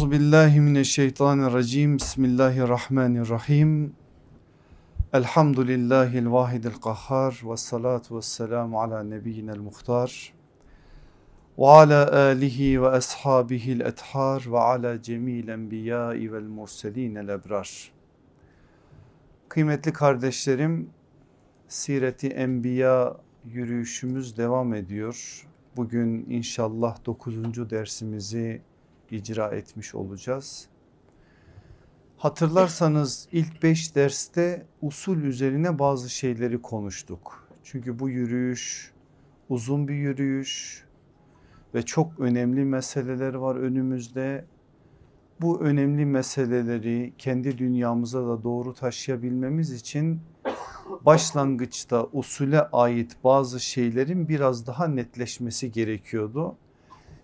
Euzu billahi mineşşeytanirracim. Bismillahirrahmanirrahim. Elhamdülillahil vahidil kahhar ve salatu ve selamu ala nebiyyinel muhtar. Ve ala alihi ve ashabihil ethar ve ala cemil enbiyai vel murselinel ebrar. Kıymetli kardeşlerim, Sireti Enbiya yürüyüşümüz devam ediyor. Bugün inşallah 9. dersimizi icra etmiş olacağız. Hatırlarsanız ilk 5 derste usul üzerine bazı şeyleri konuştuk. Çünkü bu yürüyüş uzun bir yürüyüş ve çok önemli meseleler var önümüzde. Bu önemli meseleleri kendi dünyamıza da doğru taşıyabilmemiz için başlangıçta usule ait bazı şeylerin biraz daha netleşmesi gerekiyordu.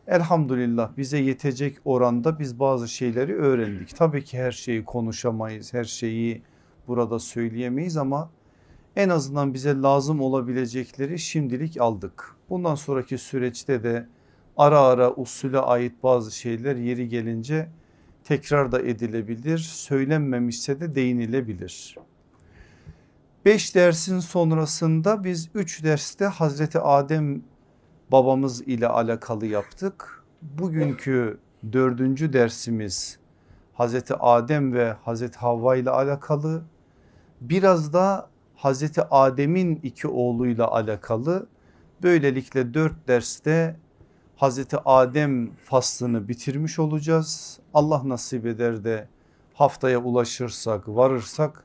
Elhamdülillah bize yetecek oranda biz bazı şeyleri öğrendik. Tabii ki her şeyi konuşamayız, her şeyi burada söyleyemeyiz ama en azından bize lazım olabilecekleri şimdilik aldık. Bundan sonraki süreçte de ara ara usule ait bazı şeyler yeri gelince tekrar da edilebilir. Söylenmemişse de değinilebilir. Beş dersin sonrasında biz üç derste Hazreti Adem babamız ile alakalı yaptık. Bugünkü dördüncü dersimiz Hazreti Adem ve Hazreti Havva ile alakalı. Biraz da Hazreti Adem'in iki oğluyla alakalı. Böylelikle dört derste Hazreti Adem faslını bitirmiş olacağız. Allah nasip eder de haftaya ulaşırsak varırsak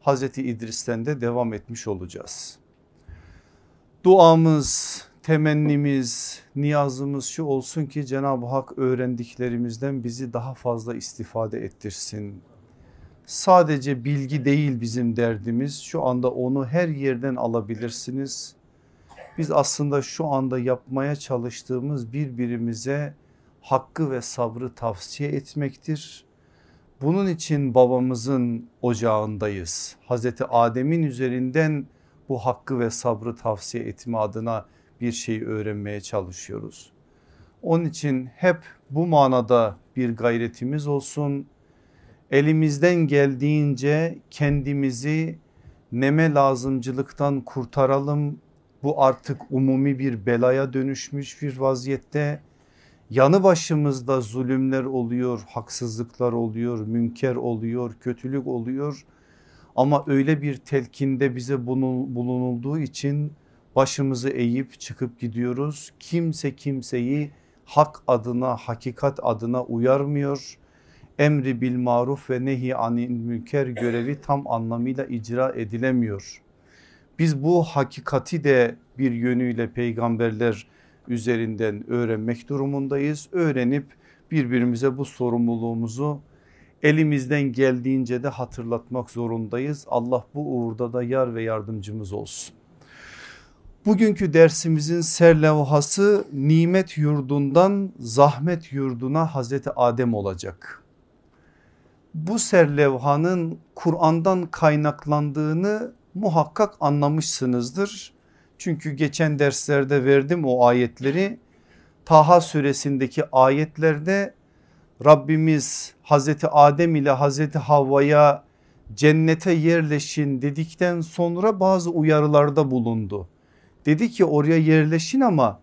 Hazreti İdris'ten de devam etmiş olacağız. Duamız, temennimiz, niyazımız şu olsun ki Cenab-ı Hak öğrendiklerimizden bizi daha fazla istifade ettirsin. Sadece bilgi değil bizim derdimiz şu anda onu her yerden alabilirsiniz. Biz aslında şu anda yapmaya çalıştığımız birbirimize hakkı ve sabrı tavsiye etmektir. Bunun için babamızın ocağındayız. Hazreti Adem'in üzerinden bu hakkı ve sabrı tavsiye etme adına bir şey öğrenmeye çalışıyoruz. Onun için hep bu manada bir gayretimiz olsun. Elimizden geldiğince kendimizi neme lazımcılıktan kurtaralım. Bu artık umumi bir belaya dönüşmüş bir vaziyette. Yanı başımızda zulümler oluyor, haksızlıklar oluyor, münker oluyor, kötülük oluyor. Ama öyle bir telkinde bize bulunulduğu için başımızı eğip çıkıp gidiyoruz. Kimse kimseyi hak adına hakikat adına uyarmıyor. Emri bil maruf ve nehi anil münker görevi tam anlamıyla icra edilemiyor. Biz bu hakikati de bir yönüyle peygamberler üzerinden öğrenmek durumundayız. Öğrenip birbirimize bu sorumluluğumuzu elimizden geldiğince de hatırlatmak zorundayız. Allah bu uğurda da yar ve yardımcımız olsun. Bugünkü dersimizin serlevhası nimet yurdundan zahmet yurduna Hazreti Adem olacak. Bu serlevhanın Kur'an'dan kaynaklandığını muhakkak anlamışsınızdır. Çünkü geçen derslerde verdim o ayetleri. Taha suresindeki ayetlerde Rabbimiz Hazreti Adem ile Hazreti Havva'ya cennete yerleşin dedikten sonra bazı uyarılarda bulundu. Dedi ki oraya yerleşin ama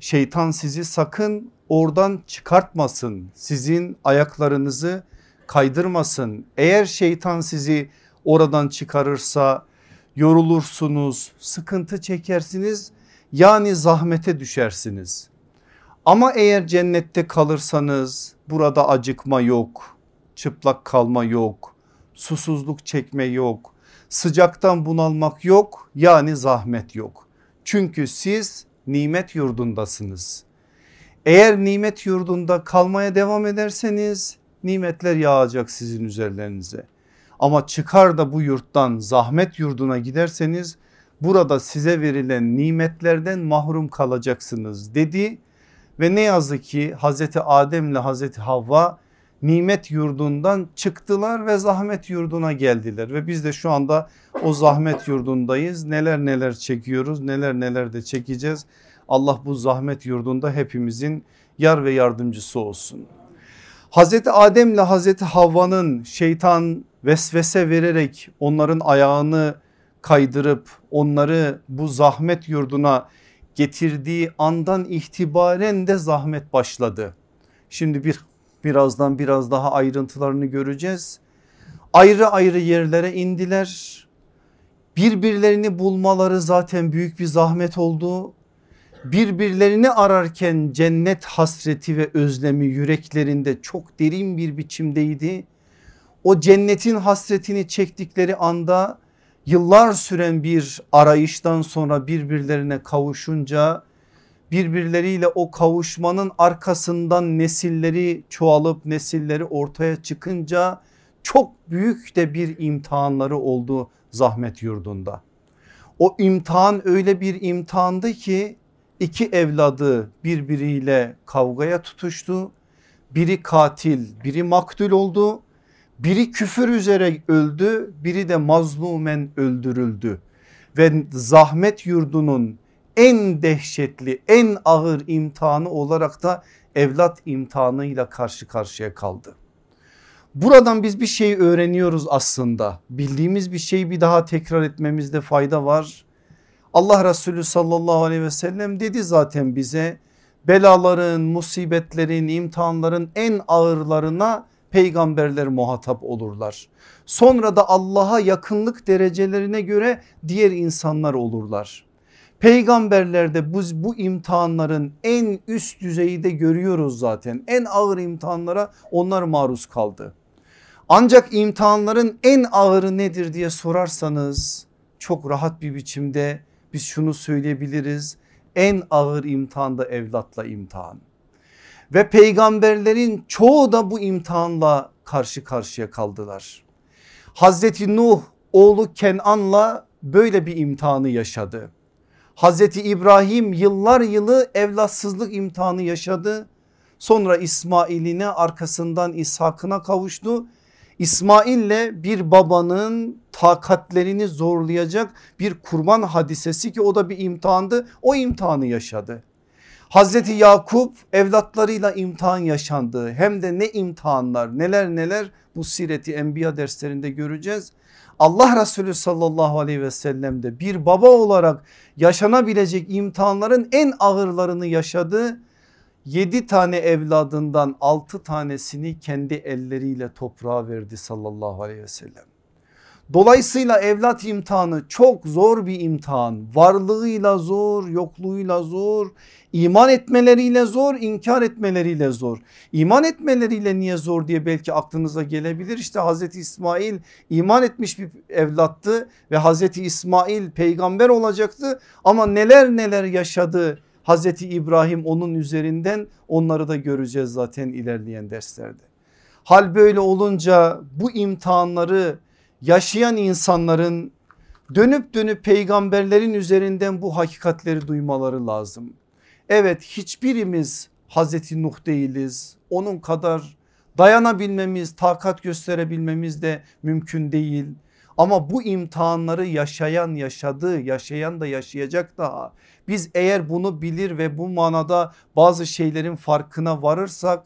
şeytan sizi sakın oradan çıkartmasın. Sizin ayaklarınızı kaydırmasın. Eğer şeytan sizi oradan çıkarırsa yorulursunuz, sıkıntı çekersiniz yani zahmete düşersiniz. Ama eğer cennette kalırsanız burada acıkma yok, çıplak kalma yok, susuzluk çekme yok, sıcaktan bunalmak yok yani zahmet yok. Çünkü siz nimet yurdundasınız. Eğer nimet yurdunda kalmaya devam ederseniz nimetler yağacak sizin üzerlerinize. Ama çıkar da bu yurttan zahmet yurduna giderseniz burada size verilen nimetlerden mahrum kalacaksınız dedi. Ve ne yazık ki Hazreti Adem ile Hazreti Havva nimet yurdundan çıktılar ve zahmet yurduna geldiler ve biz de şu anda o zahmet yurdundayız. Neler neler çekiyoruz neler neler de çekeceğiz. Allah bu zahmet yurdunda hepimizin yar ve yardımcısı olsun. Hazreti Adem ile Hazreti Havva'nın şeytan vesvese vererek onların ayağını kaydırıp onları bu zahmet yurduna getirdiği andan itibaren de zahmet başladı. Şimdi bir birazdan biraz daha ayrıntılarını göreceğiz. Ayrı ayrı yerlere indiler. Birbirlerini bulmaları zaten büyük bir zahmet oldu. Birbirlerini ararken cennet hasreti ve özlemi yüreklerinde çok derin bir biçimdeydi. O cennetin hasretini çektikleri anda yıllar süren bir arayıştan sonra birbirlerine kavuşunca birbirleriyle o kavuşmanın arkasından nesilleri çoğalıp nesilleri ortaya çıkınca çok büyük de bir imtihanları oldu zahmet yurdunda. O imtihan öyle bir imtihandı ki iki evladı birbiriyle kavgaya tutuştu. Biri katil biri maktul oldu. Biri küfür üzere öldü biri de mazlumen öldürüldü. Ve zahmet yurdunun en dehşetli en ağır imtihanı olarak da evlat imtihanıyla karşı karşıya kaldı. Buradan biz bir şey öğreniyoruz aslında. Bildiğimiz bir şeyi bir daha tekrar etmemizde fayda var. Allah Resulü sallallahu aleyhi ve sellem dedi zaten bize belaların, musibetlerin, imtihanların en ağırlarına peygamberler muhatap olurlar. Sonra da Allah'a yakınlık derecelerine göre diğer insanlar olurlar. Peygamberlerde bu, bu imtihanların en üst düzeyde görüyoruz zaten. En ağır imtihanlara onlar maruz kaldı. Ancak imtihanların en ağırı nedir diye sorarsanız çok rahat bir biçimde biz şunu söyleyebiliriz. En ağır imtihan da evlatla imtihan. Ve peygamberlerin çoğu da bu imtihanla karşı karşıya kaldılar. Hazreti Nuh oğlu Kenan'la böyle bir imtihanı yaşadı. Hazreti İbrahim yıllar yılı evlatsızlık imtihanı yaşadı. Sonra İsmail'ine arkasından İshak'ına kavuştu İsmail'le bir babanın takatlerini zorlayacak bir kurban hadisesi ki o da bir imtihandı o imtihanı yaşadı. Hazreti Yakup evlatlarıyla imtihan yaşandı hem de ne imtihanlar neler neler bu sireti enbiya derslerinde göreceğiz. Allah Resulü sallallahu aleyhi ve sellem de bir baba olarak yaşanabilecek imtihanların en ağırlarını yaşadı 7 tane evladından 6 tanesini kendi elleriyle toprağa verdi sallallahu aleyhi ve sellem. Dolayısıyla evlat imtihanı çok zor bir imtihan. Varlığıyla zor, yokluğuyla zor, iman etmeleriyle zor, inkar etmeleriyle zor. İman etmeleriyle niye zor diye belki aklınıza gelebilir. İşte Hazreti İsmail iman etmiş bir evlattı ve Hazreti İsmail peygamber olacaktı ama neler neler yaşadı Hazreti İbrahim onun üzerinden onları da göreceğiz zaten ilerleyen derslerde. Hal böyle olunca bu imtihanları yaşayan insanların dönüp dönüp peygamberlerin üzerinden bu hakikatleri duymaları lazım. Evet hiçbirimiz Hazreti Nuh değiliz. Onun kadar dayanabilmemiz, takat gösterebilmemiz de mümkün değil. Ama bu imtihanları yaşayan yaşadı, yaşayan da yaşayacak daha. Biz eğer bunu bilir ve bu manada bazı şeylerin farkına varırsak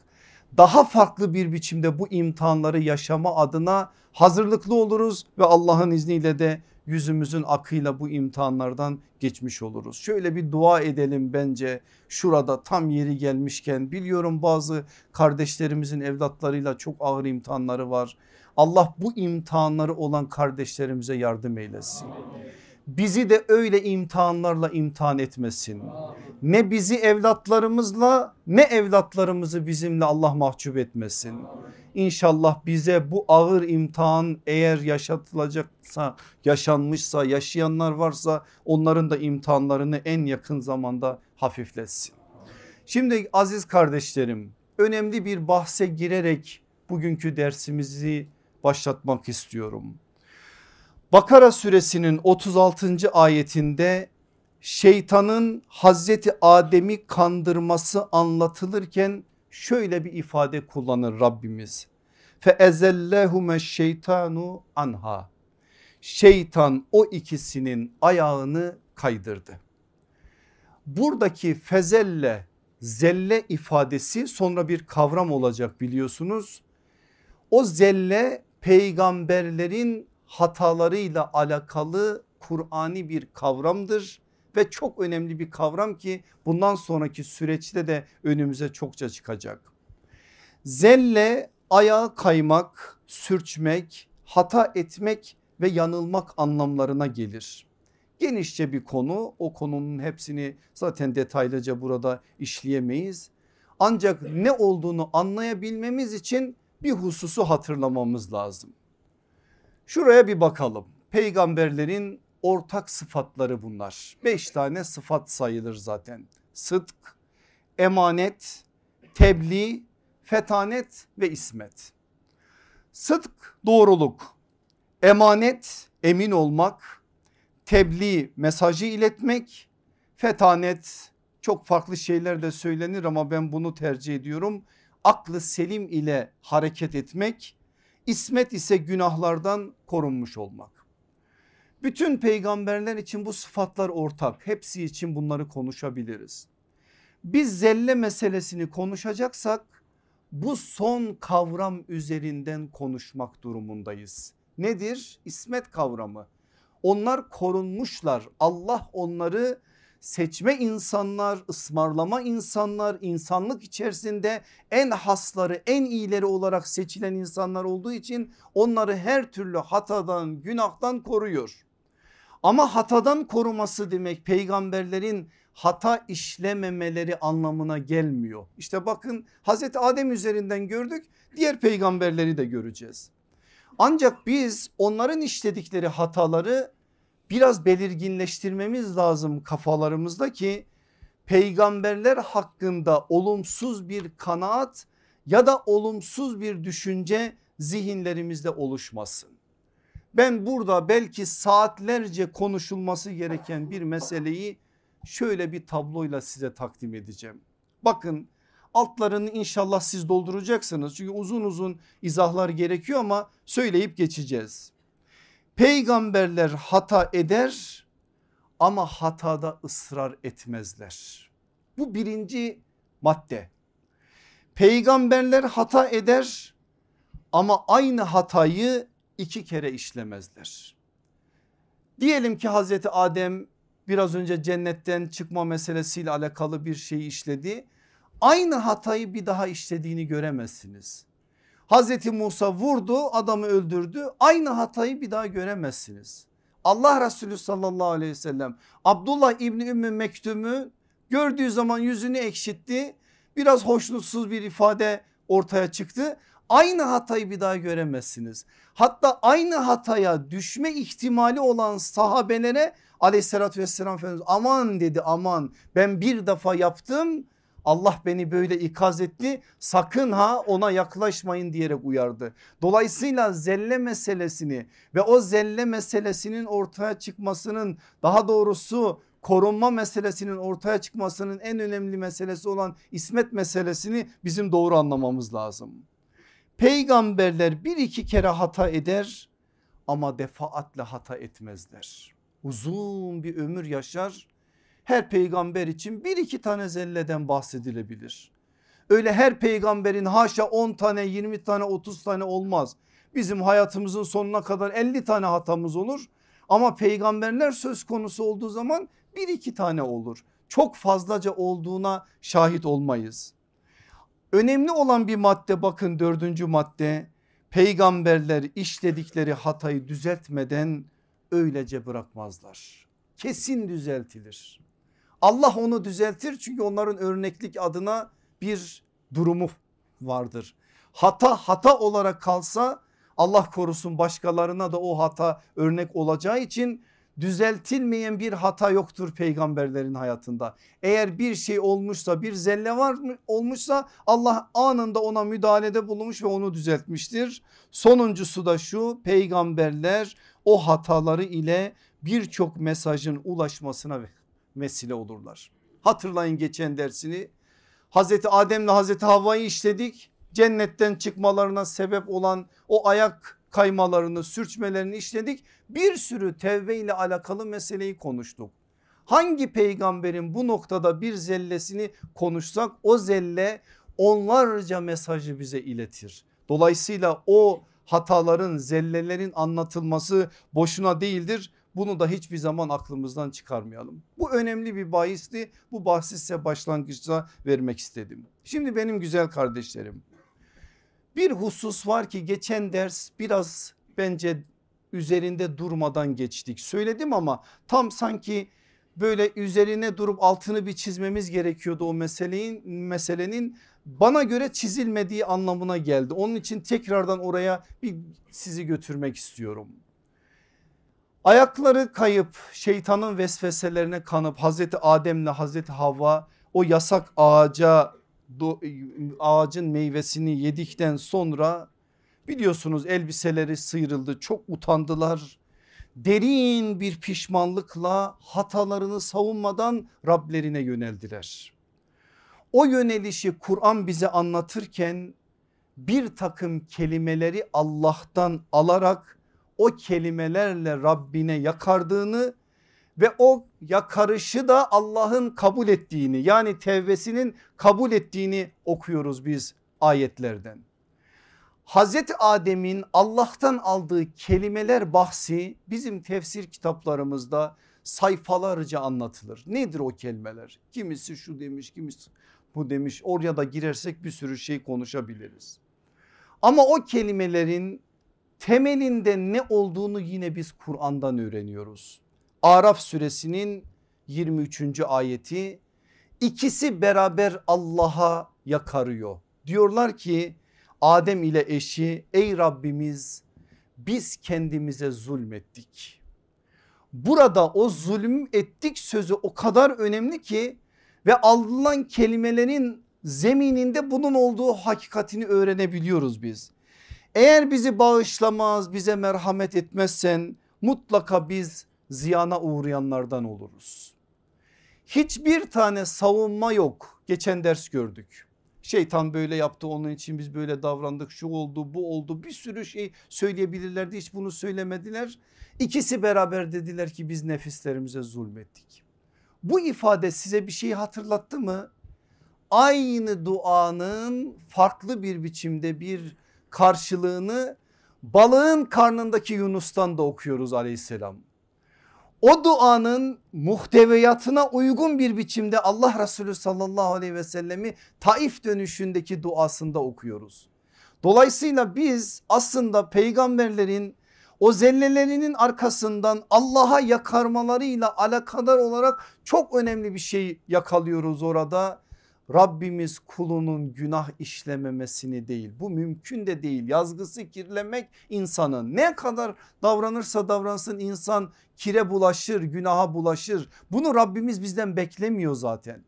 daha farklı bir biçimde bu imtihanları yaşama adına hazırlıklı oluruz ve Allah'ın izniyle de yüzümüzün akıyla bu imtihanlardan geçmiş oluruz. Şöyle bir dua edelim bence şurada tam yeri gelmişken biliyorum bazı kardeşlerimizin evlatlarıyla çok ağır imtihanları var. Allah bu imtihanları olan kardeşlerimize yardım eylesin. Bizi de öyle imtihanlarla imtihan etmesin. Ne bizi evlatlarımızla ne evlatlarımızı bizimle Allah mahcup etmesin. İnşallah bize bu ağır imtihan eğer yaşatılacaksa yaşanmışsa yaşayanlar varsa onların da imtihanlarını en yakın zamanda hafifletsin. Şimdi aziz kardeşlerim önemli bir bahse girerek bugünkü dersimizi başlatmak istiyorum. Bakara suresinin 36. ayetinde şeytanın Hazreti Adem'i kandırması anlatılırken şöyle bir ifade kullanır Rabbimiz. Fe ezellehume şeytanu anha. Şeytan o ikisinin ayağını kaydırdı. Buradaki fezelle zelle ifadesi sonra bir kavram olacak biliyorsunuz. O zelle peygamberlerin hatalarıyla alakalı Kur'ani bir kavramdır ve çok önemli bir kavram ki bundan sonraki süreçte de önümüze çokça çıkacak. Zelle ayağa kaymak, sürçmek, hata etmek ve yanılmak anlamlarına gelir. Genişçe bir konu o konunun hepsini zaten detaylıca burada işleyemeyiz. Ancak ne olduğunu anlayabilmemiz için bir hususu hatırlamamız lazım. Şuraya bir bakalım. Peygamberlerin ortak sıfatları bunlar. Beş tane sıfat sayılır zaten. Sıdk, emanet, tebliğ, fetanet ve ismet. Sıdk doğruluk, emanet emin olmak, tebliğ mesajı iletmek, fetanet çok farklı şeyler de söylenir ama ben bunu tercih ediyorum. Aklı selim ile hareket etmek, ismet ise günahlardan korunmuş olmak. Bütün peygamberler için bu sıfatlar ortak. Hepsi için bunları konuşabiliriz. Biz zelle meselesini konuşacaksak bu son kavram üzerinden konuşmak durumundayız. Nedir? İsmet kavramı. Onlar korunmuşlar. Allah onları seçme insanlar, ısmarlama insanlar, insanlık içerisinde en hasları, en iyileri olarak seçilen insanlar olduğu için onları her türlü hatadan, günahtan koruyor. Ama hatadan koruması demek peygamberlerin hata işlememeleri anlamına gelmiyor. İşte bakın Hazreti Adem üzerinden gördük diğer peygamberleri de göreceğiz. Ancak biz onların işledikleri hataları biraz belirginleştirmemiz lazım kafalarımızda ki peygamberler hakkında olumsuz bir kanaat ya da olumsuz bir düşünce zihinlerimizde oluşmasın. Ben burada belki saatlerce konuşulması gereken bir meseleyi şöyle bir tabloyla size takdim edeceğim. Bakın altlarını inşallah siz dolduracaksınız çünkü uzun uzun izahlar gerekiyor ama söyleyip geçeceğiz. Peygamberler hata eder ama hatada ısrar etmezler. Bu birinci madde. Peygamberler hata eder ama aynı hatayı iki kere işlemezler. Diyelim ki Hazreti Adem biraz önce cennetten çıkma meselesiyle alakalı bir şey işledi. Aynı hatayı bir daha işlediğini göremezsiniz. Hazreti Musa vurdu adamı öldürdü aynı hatayı bir daha göremezsiniz. Allah Resulü sallallahu aleyhi ve sellem Abdullah İbni Ümmü Mektum'u gördüğü zaman yüzünü ekşitti. Biraz hoşnutsuz bir ifade ortaya çıktı. Aynı hatayı bir daha göremezsiniz. Hatta aynı hataya düşme ihtimali olan sahabelere aleyhissalatü vesselam Efendimiz aman dedi aman ben bir defa yaptım Allah beni böyle ikaz etti sakın ha ona yaklaşmayın diyerek uyardı. Dolayısıyla zelle meselesini ve o zelle meselesinin ortaya çıkmasının daha doğrusu korunma meselesinin ortaya çıkmasının en önemli meselesi olan ismet meselesini bizim doğru anlamamız lazım. Peygamberler bir iki kere hata eder ama defaatle hata etmezler. Uzun bir ömür yaşar her peygamber için bir iki tane zelleden bahsedilebilir. Öyle her peygamberin haşa 10 tane 20 tane 30 tane olmaz. Bizim hayatımızın sonuna kadar 50 tane hatamız olur. Ama peygamberler söz konusu olduğu zaman bir iki tane olur. Çok fazlaca olduğuna şahit olmayız. Önemli olan bir madde bakın dördüncü madde peygamberler işledikleri hatayı düzeltmeden öylece bırakmazlar. Kesin düzeltilir. Allah onu düzeltir çünkü onların örneklik adına bir durumu vardır. Hata hata olarak kalsa Allah korusun başkalarına da o hata örnek olacağı için düzeltilmeyen bir hata yoktur peygamberlerin hayatında. Eğer bir şey olmuşsa bir zelle var mı olmuşsa Allah anında ona müdahalede bulunmuş ve onu düzeltmiştir. Sonuncusu da şu peygamberler o hataları ile birçok mesajın ulaşmasına vesile olurlar. Hatırlayın geçen dersini Hazreti Adem'le Hazreti Havva'yı işledik. Cennetten çıkmalarına sebep olan o ayak kaymalarını sürçmelerini işledik. Bir sürü tevbe ile alakalı meseleyi konuştuk. Hangi peygamberin bu noktada bir zellesini konuşsak o zelle onlarca mesajı bize iletir. Dolayısıyla o hataların zellelerin anlatılması boşuna değildir. Bunu da hiçbir zaman aklımızdan çıkarmayalım. Bu önemli bir bahisti. Bu bahsi size başlangıçta vermek istedim. Şimdi benim güzel kardeşlerim bir husus var ki geçen ders biraz bence üzerinde durmadan geçtik. Söyledim ama tam sanki böyle üzerine durup altını bir çizmemiz gerekiyordu o meselenin meselenin bana göre çizilmediği anlamına geldi. Onun için tekrardan oraya bir sizi götürmek istiyorum. Ayakları kayıp şeytanın vesveselerine kanıp Hazreti Adem'le Hazreti Havva o yasak ağaca ağacın meyvesini yedikten sonra biliyorsunuz elbiseleri sıyrıldı çok utandılar. Derin bir pişmanlıkla hatalarını savunmadan Rablerine yöneldiler. O yönelişi Kur'an bize anlatırken bir takım kelimeleri Allah'tan alarak o kelimelerle Rabbine yakardığını ve o yakarışı da Allah'ın kabul ettiğini yani tevbesinin kabul ettiğini okuyoruz biz ayetlerden. Hazreti Adem'in Allah'tan aldığı kelimeler bahsi bizim tefsir kitaplarımızda sayfalarca anlatılır. Nedir o kelimeler? Kimisi şu demiş, kimisi bu demiş. Oraya da girersek bir sürü şey konuşabiliriz. Ama o kelimelerin temelinde ne olduğunu yine biz Kur'an'dan öğreniyoruz. Araf suresinin 23. ayeti ikisi beraber Allah'a yakarıyor. Diyorlar ki Adem ile eşi ey Rabbimiz biz kendimize zulmettik. Burada o zulüm ettik sözü o kadar önemli ki ve alınan kelimelerin zemininde bunun olduğu hakikatini öğrenebiliyoruz biz. Eğer bizi bağışlamaz bize merhamet etmezsen mutlaka biz ziyana uğrayanlardan oluruz. Hiçbir tane savunma yok geçen ders gördük. Şeytan böyle yaptı onun için biz böyle davrandık şu oldu bu oldu bir sürü şey söyleyebilirlerdi hiç bunu söylemediler. İkisi beraber dediler ki biz nefislerimize zulmettik. Bu ifade size bir şey hatırlattı mı? Aynı duanın farklı bir biçimde bir karşılığını balığın karnındaki Yunus'tan da okuyoruz aleyhisselam. O duanın muhteviyatına uygun bir biçimde Allah Resulü sallallahu aleyhi ve sellemi Taif dönüşündeki duasında okuyoruz. Dolayısıyla biz aslında peygamberlerin o zellelerinin arkasından Allah'a yakarmalarıyla alakadar olarak çok önemli bir şey yakalıyoruz orada. Rabbimiz kulunun günah işlememesini değil bu mümkün de değil yazgısı kirlemek insanın ne kadar davranırsa davransın insan kire bulaşır günaha bulaşır bunu Rabbimiz bizden beklemiyor zaten.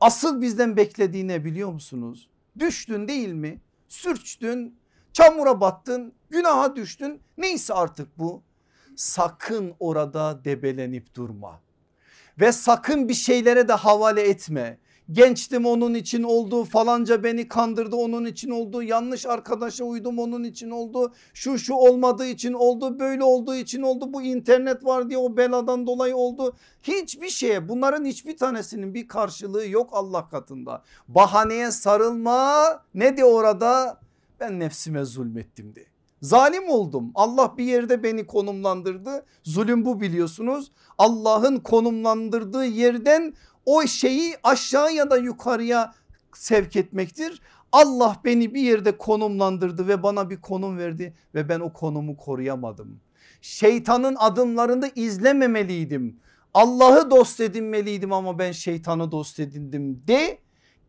Asıl bizden beklediğini biliyor musunuz? Düştün değil mi? Sürçtün, çamura battın, günaha düştün. Neyse artık bu. Sakın orada debelenip durma. Ve sakın bir şeylere de havale etme gençtim onun için oldu falanca beni kandırdı onun için oldu yanlış arkadaşa uydum onun için oldu şu şu olmadığı için oldu böyle olduğu için oldu bu internet var diye o beladan dolayı oldu hiçbir şeye bunların hiçbir tanesinin bir karşılığı yok Allah katında bahaneye sarılma ne de orada ben nefsime zulmettim de. Zalim oldum. Allah bir yerde beni konumlandırdı. Zulüm bu biliyorsunuz. Allah'ın konumlandırdığı yerden o şeyi aşağı ya da yukarıya sevk etmektir. Allah beni bir yerde konumlandırdı ve bana bir konum verdi ve ben o konumu koruyamadım. Şeytanın adımlarını izlememeliydim. Allah'ı dost edinmeliydim ama ben şeytanı dost edindim de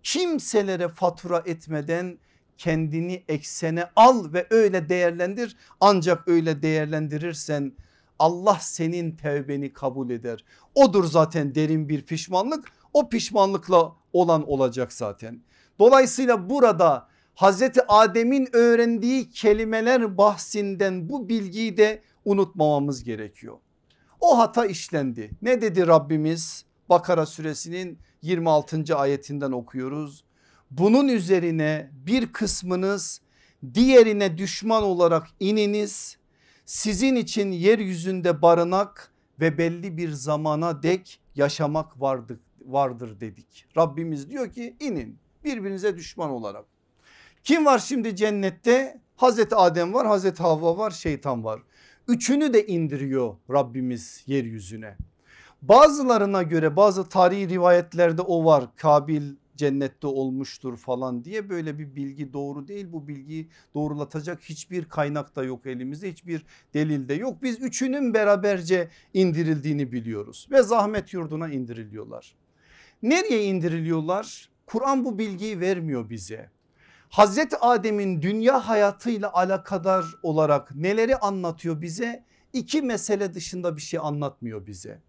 kimselere fatura etmeden kendini eksene al ve öyle değerlendir. Ancak öyle değerlendirirsen Allah senin tevbeni kabul eder. Odur zaten derin bir pişmanlık. O pişmanlıkla olan olacak zaten. Dolayısıyla burada Hazreti Adem'in öğrendiği kelimeler bahsinden bu bilgiyi de unutmamamız gerekiyor. O hata işlendi. Ne dedi Rabbimiz? Bakara suresinin 26. ayetinden okuyoruz. Bunun üzerine bir kısmınız diğerine düşman olarak ininiz sizin için yeryüzünde barınak ve belli bir zamana dek yaşamak vardır, vardır dedik. Rabbimiz diyor ki inin birbirinize düşman olarak. Kim var şimdi cennette? Hazreti Adem var, Hazreti Havva var, şeytan var. Üçünü de indiriyor Rabbimiz yeryüzüne. Bazılarına göre bazı tarihi rivayetlerde o var. Kabil cennette olmuştur falan diye böyle bir bilgi doğru değil. Bu bilgiyi doğrulatacak hiçbir kaynak da yok elimizde hiçbir delil de yok. Biz üçünün beraberce indirildiğini biliyoruz ve zahmet yurduna indiriliyorlar. Nereye indiriliyorlar? Kur'an bu bilgiyi vermiyor bize. Hazreti Adem'in dünya hayatıyla alakadar olarak neleri anlatıyor bize? İki mesele dışında bir şey anlatmıyor bize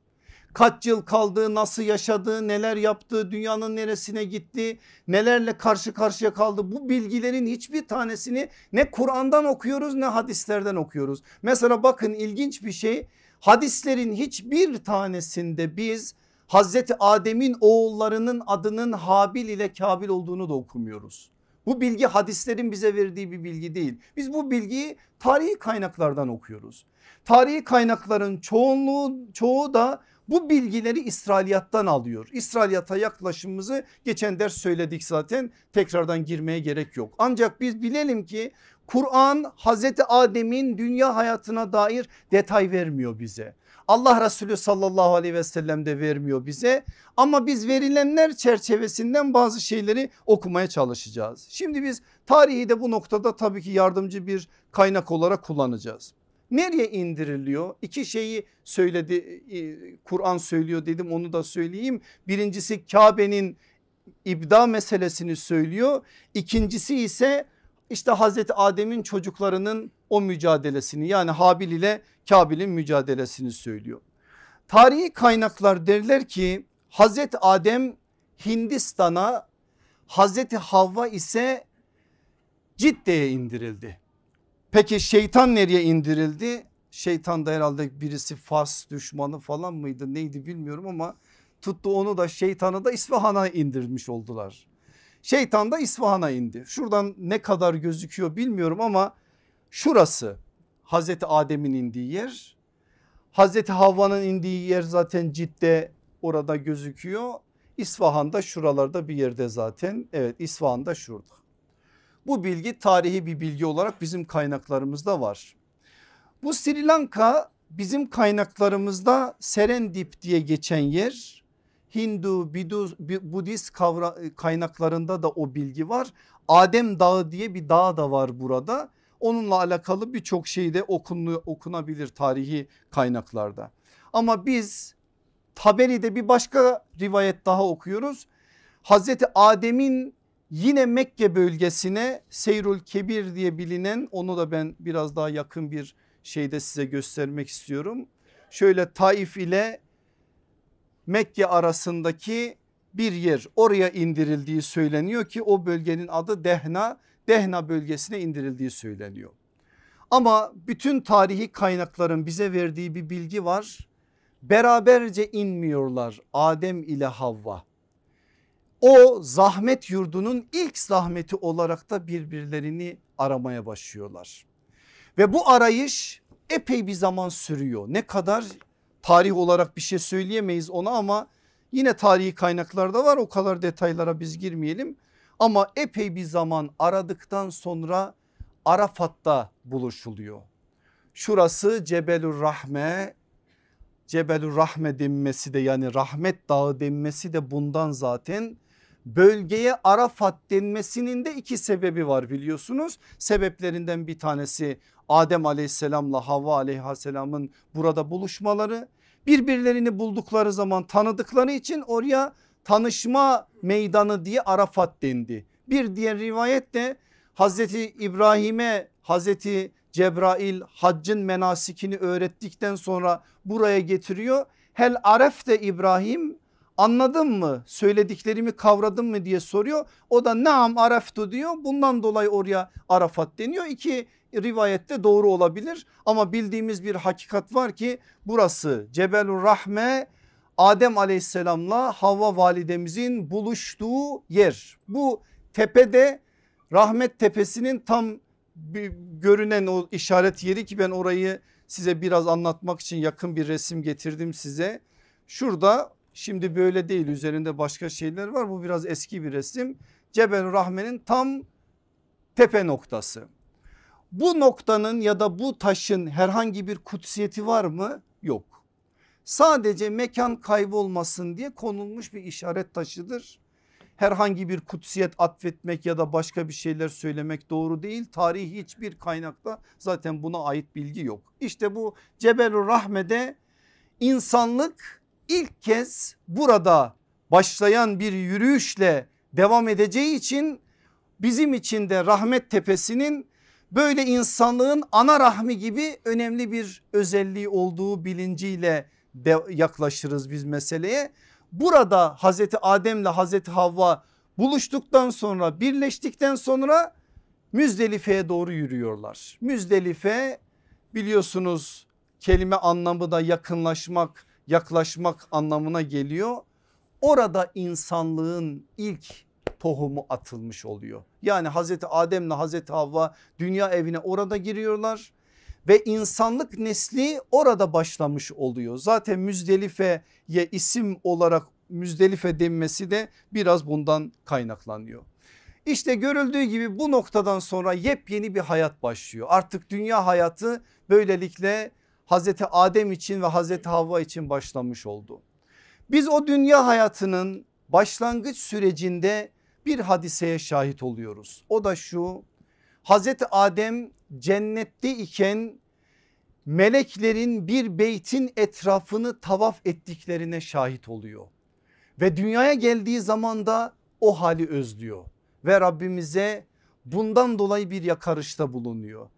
kaç yıl kaldı, nasıl yaşadı, neler yaptı, dünyanın neresine gitti, nelerle karşı karşıya kaldı. Bu bilgilerin hiçbir tanesini ne Kur'an'dan okuyoruz ne hadislerden okuyoruz. Mesela bakın ilginç bir şey hadislerin hiçbir tanesinde biz Hazreti Adem'in oğullarının adının Habil ile Kabil olduğunu da okumuyoruz. Bu bilgi hadislerin bize verdiği bir bilgi değil. Biz bu bilgiyi tarihi kaynaklardan okuyoruz. Tarihi kaynakların çoğunluğu çoğu da bu bilgileri İsrailiyattan alıyor. İsrailiyata yaklaşımımızı geçen ders söyledik zaten tekrardan girmeye gerek yok. Ancak biz bilelim ki Kur'an Hazreti Adem'in dünya hayatına dair detay vermiyor bize. Allah Resulü sallallahu aleyhi ve sellem de vermiyor bize ama biz verilenler çerçevesinden bazı şeyleri okumaya çalışacağız. Şimdi biz tarihi de bu noktada tabii ki yardımcı bir kaynak olarak kullanacağız. Nereye indiriliyor? İki şeyi söyledi e, Kur'an söylüyor dedim onu da söyleyeyim. Birincisi Kabe'nin ibda meselesini söylüyor. İkincisi ise işte Hazreti Adem'in çocuklarının o mücadelesini yani Habil ile Kabil'in mücadelesini söylüyor. Tarihi kaynaklar derler ki Hazreti Adem Hindistan'a Hazreti Havva ise Cidde'ye indirildi. Peki şeytan nereye indirildi? Şeytan da herhalde birisi Fars düşmanı falan mıydı neydi bilmiyorum ama tuttu onu da şeytanı da İsfahan'a indirmiş oldular. Şeytan da İsfahan'a indi. Şuradan ne kadar gözüküyor bilmiyorum ama şurası Hazreti Adem'in indiği yer. Hazreti Havva'nın indiği yer zaten Cidde orada gözüküyor. İsfahan'da şuralarda bir yerde zaten. Evet İsfahan'da şurada. Bu bilgi tarihi bir bilgi olarak bizim kaynaklarımızda var. Bu Sri Lanka bizim kaynaklarımızda Serendip diye geçen yer. Hindu, Bidu, Budist kavra, kaynaklarında da o bilgi var. Adem Dağı diye bir dağ da var burada. Onunla alakalı birçok şey de okunu, okunabilir tarihi kaynaklarda. Ama biz Taberi'de bir başka rivayet daha okuyoruz. Hazreti Adem'in Yine Mekke bölgesine Seyrul Kebir diye bilinen onu da ben biraz daha yakın bir şeyde size göstermek istiyorum. Şöyle Taif ile Mekke arasındaki bir yer oraya indirildiği söyleniyor ki o bölgenin adı Dehna. Dehna bölgesine indirildiği söyleniyor. Ama bütün tarihi kaynakların bize verdiği bir bilgi var. Beraberce inmiyorlar Adem ile Havva o zahmet yurdunun ilk zahmeti olarak da birbirlerini aramaya başlıyorlar. Ve bu arayış epey bir zaman sürüyor. Ne kadar tarih olarak bir şey söyleyemeyiz ona ama yine tarihi kaynaklarda var o kadar detaylara biz girmeyelim. Ama epey bir zaman aradıktan sonra Arafat'ta buluşuluyor. Şurası Cebelur Rahme Cebelur Rahme denmesi de yani rahmet dağı denmesi de bundan zaten bölgeye Arafat denmesinin de iki sebebi var biliyorsunuz. Sebeplerinden bir tanesi Adem aleyhisselamla Havva aleyhisselamın burada buluşmaları. Birbirlerini buldukları zaman tanıdıkları için oraya tanışma meydanı diye Arafat dendi. Bir diğer rivayet de Hazreti İbrahim'e Hazreti Cebrail haccın menasikini öğrettikten sonra buraya getiriyor. Hel arefte İbrahim anladın mı söylediklerimi kavradın mı diye soruyor. O da naam araftu diyor bundan dolayı oraya Arafat deniyor. İki rivayette doğru olabilir ama bildiğimiz bir hakikat var ki burası Cebelur Rahme Adem aleyhisselamla Havva validemizin buluştuğu yer. Bu tepede rahmet tepesinin tam görünen o işaret yeri ki ben orayı size biraz anlatmak için yakın bir resim getirdim size. Şurada şimdi böyle değil üzerinde başka şeyler var bu biraz eski bir resim. Cebel Rahme'nin tam tepe noktası. Bu noktanın ya da bu taşın herhangi bir kutsiyeti var mı? Yok. Sadece mekan kaybolmasın diye konulmuş bir işaret taşıdır. Herhangi bir kutsiyet atfetmek ya da başka bir şeyler söylemek doğru değil. Tarihi hiçbir kaynakta zaten buna ait bilgi yok. İşte bu Cebelur Rahme'de insanlık ilk kez burada başlayan bir yürüyüşle devam edeceği için bizim için de rahmet tepesinin böyle insanlığın ana rahmi gibi önemli bir özelliği olduğu bilinciyle de yaklaşırız biz meseleye. Burada Hazreti Adem ile Hazreti Havva buluştuktan sonra birleştikten sonra Müzdelife'ye doğru yürüyorlar. Müzdelife biliyorsunuz kelime anlamı da yakınlaşmak, yaklaşmak anlamına geliyor. Orada insanlığın ilk tohumu atılmış oluyor. Yani Hazreti Adem ile Hazreti Havva dünya evine orada giriyorlar ve insanlık nesli orada başlamış oluyor. Zaten Müzdelife'ye isim olarak Müzdelife denmesi de biraz bundan kaynaklanıyor. İşte görüldüğü gibi bu noktadan sonra yepyeni bir hayat başlıyor. Artık dünya hayatı böylelikle Hazreti Adem için ve Hazreti Havva için başlamış oldu. Biz o dünya hayatının başlangıç sürecinde bir hadiseye şahit oluyoruz. O da şu Hazreti Adem cennette iken meleklerin bir beytin etrafını tavaf ettiklerine şahit oluyor. Ve dünyaya geldiği zaman da o hali özlüyor ve Rabbimize bundan dolayı bir yakarışta bulunuyor.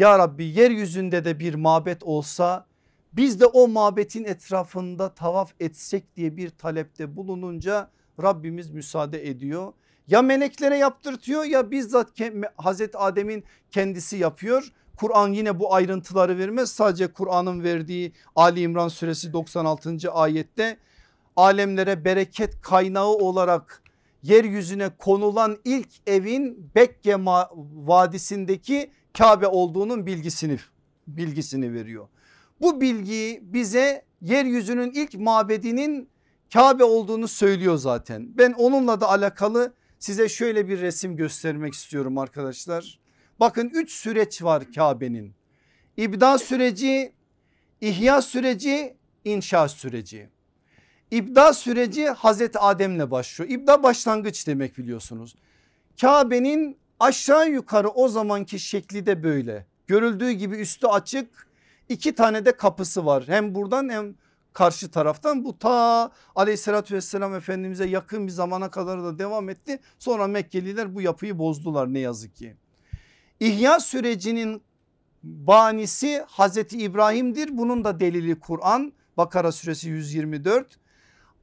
Ya Rabbi yeryüzünde de bir mabet olsa biz de o mabetin etrafında tavaf etsek diye bir talepte bulununca Rabbimiz müsaade ediyor. Ya meleklere yaptırtıyor ya bizzat Hazreti Adem'in kendisi yapıyor. Kur'an yine bu ayrıntıları vermez sadece Kur'an'ın verdiği Ali İmran suresi 96. ayette alemlere bereket kaynağı olarak yeryüzüne konulan ilk evin Bekke vadisindeki Kabe olduğunun bilgisini bilgisini veriyor. Bu bilgiyi bize yeryüzünün ilk mabedinin Kabe olduğunu söylüyor zaten. Ben onunla da alakalı size şöyle bir resim göstermek istiyorum arkadaşlar. Bakın üç süreç var Kabe'nin. İbda süreci, ihya süreci, inşa süreci. İbda süreci Hazreti Adem'le başlıyor. İbda başlangıç demek biliyorsunuz. Kabe'nin aşağı yukarı o zamanki şekli de böyle. Görüldüğü gibi üstü açık iki tane de kapısı var. Hem buradan hem karşı taraftan bu ta aleyhissalatü vesselam efendimize yakın bir zamana kadar da devam etti. Sonra Mekkeliler bu yapıyı bozdular ne yazık ki. İhya sürecinin banisi Hazreti İbrahim'dir. Bunun da delili Kur'an Bakara suresi 124.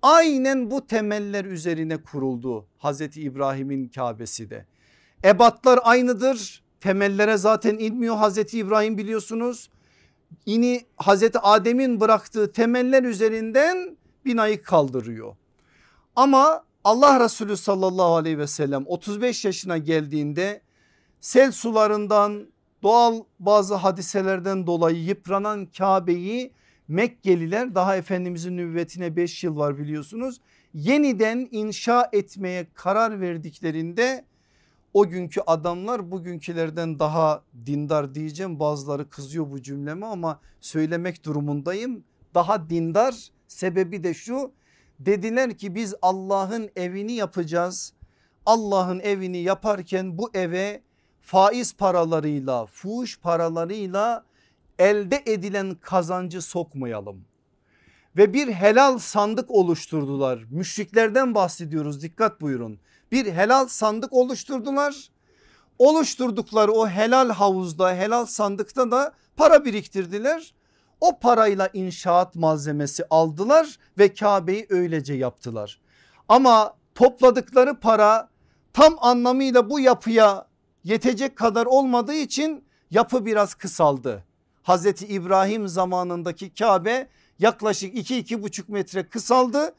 Aynen bu temeller üzerine kuruldu Hazreti İbrahim'in Kabe'si de. Ebatlar aynıdır. Temellere zaten inmiyor Hazreti İbrahim biliyorsunuz. İni Hazreti Adem'in bıraktığı temeller üzerinden binayı kaldırıyor. Ama Allah Resulü sallallahu aleyhi ve sellem 35 yaşına geldiğinde sel sularından doğal bazı hadiselerden dolayı yıpranan Kabe'yi Mekkeliler daha Efendimizin nübüvvetine 5 yıl var biliyorsunuz. Yeniden inşa etmeye karar verdiklerinde o günkü adamlar bugünkülerden daha dindar diyeceğim. Bazıları kızıyor bu cümleme ama söylemek durumundayım. Daha dindar sebebi de şu dediler ki biz Allah'ın evini yapacağız. Allah'ın evini yaparken bu eve faiz paralarıyla fuhuş paralarıyla elde edilen kazancı sokmayalım. Ve bir helal sandık oluşturdular. Müşriklerden bahsediyoruz dikkat buyurun. Bir helal sandık oluşturdular. Oluşturdukları o helal havuzda helal sandıkta da para biriktirdiler. O parayla inşaat malzemesi aldılar ve Kabe'yi öylece yaptılar. Ama topladıkları para tam anlamıyla bu yapıya yetecek kadar olmadığı için yapı biraz kısaldı. Hazreti İbrahim zamanındaki Kabe yaklaşık 2-2,5 metre kısaldı.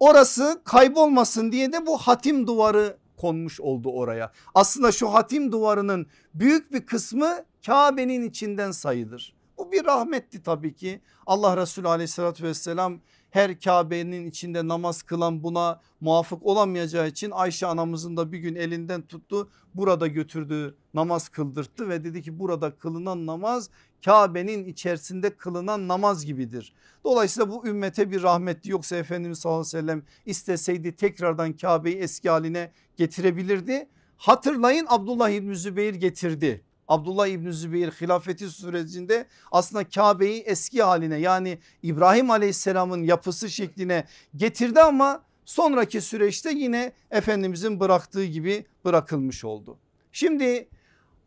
Orası kaybolmasın diye de bu hatim duvarı konmuş oldu oraya. Aslında şu hatim duvarının büyük bir kısmı Kabe'nin içinden sayılır. Bu bir rahmetti tabii ki. Allah Resulü aleyhissalatü vesselam her Kabe'nin içinde namaz kılan buna muvafık olamayacağı için Ayşe anamızın da bir gün elinden tuttu. Burada götürdü namaz kıldırttı ve dedi ki burada kılınan namaz Kabe'nin içerisinde kılınan namaz gibidir. Dolayısıyla bu ümmete bir rahmetti yoksa Efendimiz sallallahu aleyhi ve sellem isteseydi tekrardan Kabe'yi eski haline getirebilirdi. Hatırlayın Abdullah İbni Zübeyir getirdi. Abdullah İbni Zübeyir hilafeti sürecinde aslında Kabe'yi eski haline yani İbrahim aleyhisselamın yapısı şekline getirdi ama sonraki süreçte yine Efendimizin bıraktığı gibi bırakılmış oldu. Şimdi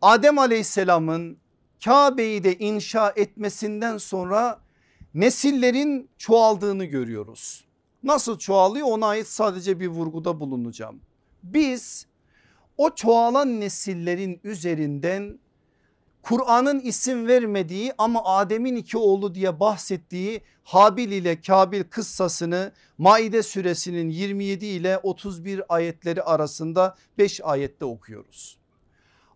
Adem aleyhisselamın Kabe'yi de inşa etmesinden sonra nesillerin çoğaldığını görüyoruz. Nasıl çoğalıyor ona ait sadece bir vurguda bulunacağım. Biz o çoğalan nesillerin üzerinden Kur'an'ın isim vermediği ama Adem'in iki oğlu diye bahsettiği Habil ile Kabil kıssasını Maide suresinin 27 ile 31 ayetleri arasında 5 ayette okuyoruz.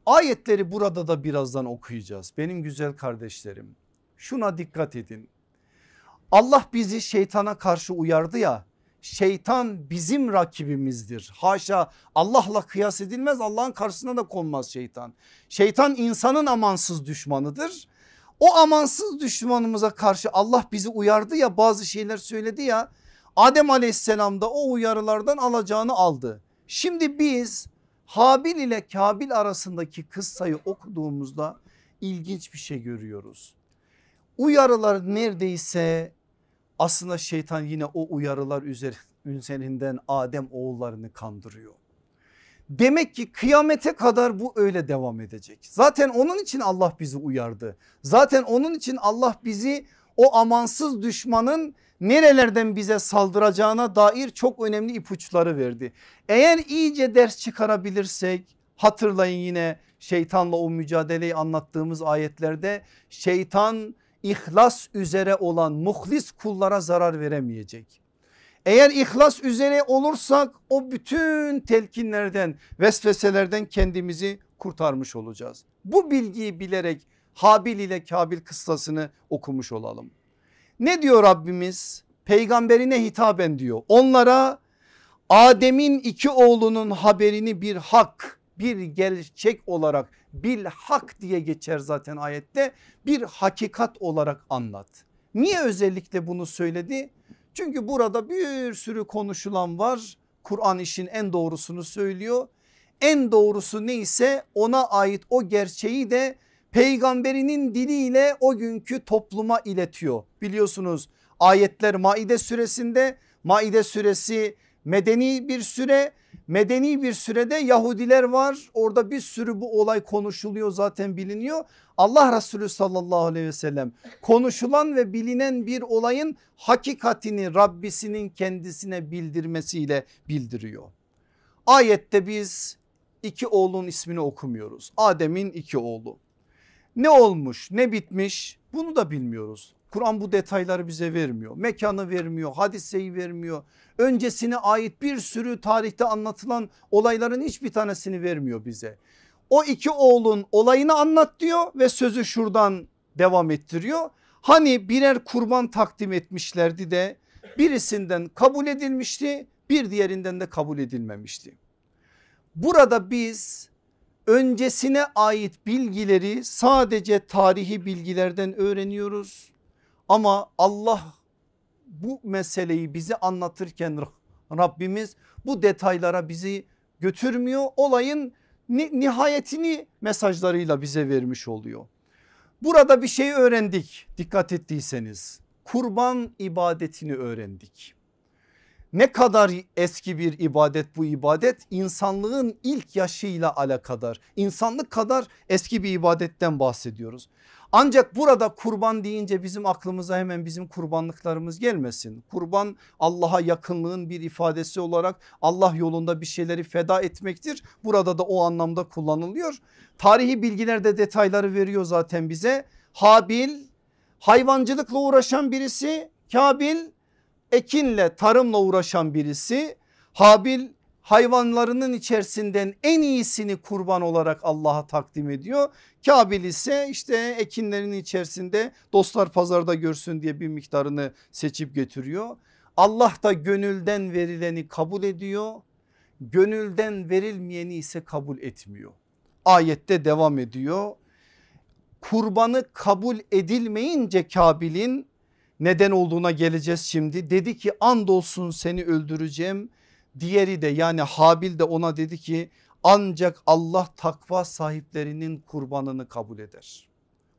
Ayetleri burada da birazdan okuyacağız benim güzel kardeşlerim. Şuna dikkat edin. Allah bizi şeytana karşı uyardı ya şeytan bizim rakibimizdir. Haşa Allah'la kıyas edilmez Allah'ın karşısına da konmaz şeytan. Şeytan insanın amansız düşmanıdır. O amansız düşmanımıza karşı Allah bizi uyardı ya bazı şeyler söyledi ya Adem aleyhisselam da o uyarılardan alacağını aldı. Şimdi biz Habil ile Kabil arasındaki kıssayı okuduğumuzda ilginç bir şey görüyoruz. Uyarılar neredeyse aslında şeytan yine o uyarılar üzerinden Adem oğullarını kandırıyor. Demek ki kıyamete kadar bu öyle devam edecek. Zaten onun için Allah bizi uyardı. Zaten onun için Allah bizi o amansız düşmanın nerelerden bize saldıracağına dair çok önemli ipuçları verdi. Eğer iyice ders çıkarabilirsek hatırlayın yine şeytanla o mücadeleyi anlattığımız ayetlerde şeytan ihlas üzere olan muhlis kullara zarar veremeyecek. Eğer ihlas üzere olursak o bütün telkinlerden vesveselerden kendimizi kurtarmış olacağız. Bu bilgiyi bilerek Habil ile Kabil kıssasını okumuş olalım. Ne diyor Rabbimiz? Peygamberine hitaben diyor. Onlara Adem'in iki oğlunun haberini bir hak bir gerçek olarak bil hak diye geçer zaten ayette bir hakikat olarak anlat. Niye özellikle bunu söyledi? Çünkü burada bir sürü konuşulan var. Kur'an işin en doğrusunu söylüyor. En doğrusu neyse ona ait o gerçeği de peygamberinin diliyle o günkü topluma iletiyor. Biliyorsunuz ayetler Maide suresinde Maide suresi medeni bir süre medeni bir sürede Yahudiler var orada bir sürü bu olay konuşuluyor zaten biliniyor. Allah Resulü sallallahu aleyhi ve sellem konuşulan ve bilinen bir olayın hakikatini Rabbisinin kendisine bildirmesiyle bildiriyor. Ayette biz iki oğlun ismini okumuyoruz. Adem'in iki oğlu. Ne olmuş ne bitmiş bunu da bilmiyoruz. Kur'an bu detayları bize vermiyor. Mekanı vermiyor, hadiseyi vermiyor. Öncesine ait bir sürü tarihte anlatılan olayların hiçbir tanesini vermiyor bize. O iki oğlun olayını anlat diyor ve sözü şuradan devam ettiriyor. Hani birer kurban takdim etmişlerdi de birisinden kabul edilmişti bir diğerinden de kabul edilmemişti. Burada biz öncesine ait bilgileri sadece tarihi bilgilerden öğreniyoruz. Ama Allah bu meseleyi bize anlatırken Rabbimiz bu detaylara bizi götürmüyor. Olayın nihayetini mesajlarıyla bize vermiş oluyor. Burada bir şey öğrendik dikkat ettiyseniz kurban ibadetini öğrendik. Ne kadar eski bir ibadet bu ibadet insanlığın ilk yaşıyla alakadar insanlık kadar eski bir ibadetten bahsediyoruz. Ancak burada kurban deyince bizim aklımıza hemen bizim kurbanlıklarımız gelmesin. Kurban Allah'a yakınlığın bir ifadesi olarak Allah yolunda bir şeyleri feda etmektir. Burada da o anlamda kullanılıyor. Tarihi bilgilerde detayları veriyor zaten bize. Habil hayvancılıkla uğraşan birisi Kabil ekinle tarımla uğraşan birisi Habil hayvanlarının içerisinden en iyisini kurban olarak Allah'a takdim ediyor. Kabil ise işte ekinlerin içerisinde dostlar pazarda görsün diye bir miktarını seçip getiriyor. Allah da gönülden verileni kabul ediyor. Gönülden verilmeyeni ise kabul etmiyor. Ayette devam ediyor. Kurbanı kabul edilmeyince Kabil'in neden olduğuna geleceğiz şimdi. Dedi ki andolsun seni öldüreceğim. Diğeri de yani Habil de ona dedi ki ancak Allah takva sahiplerinin kurbanını kabul eder.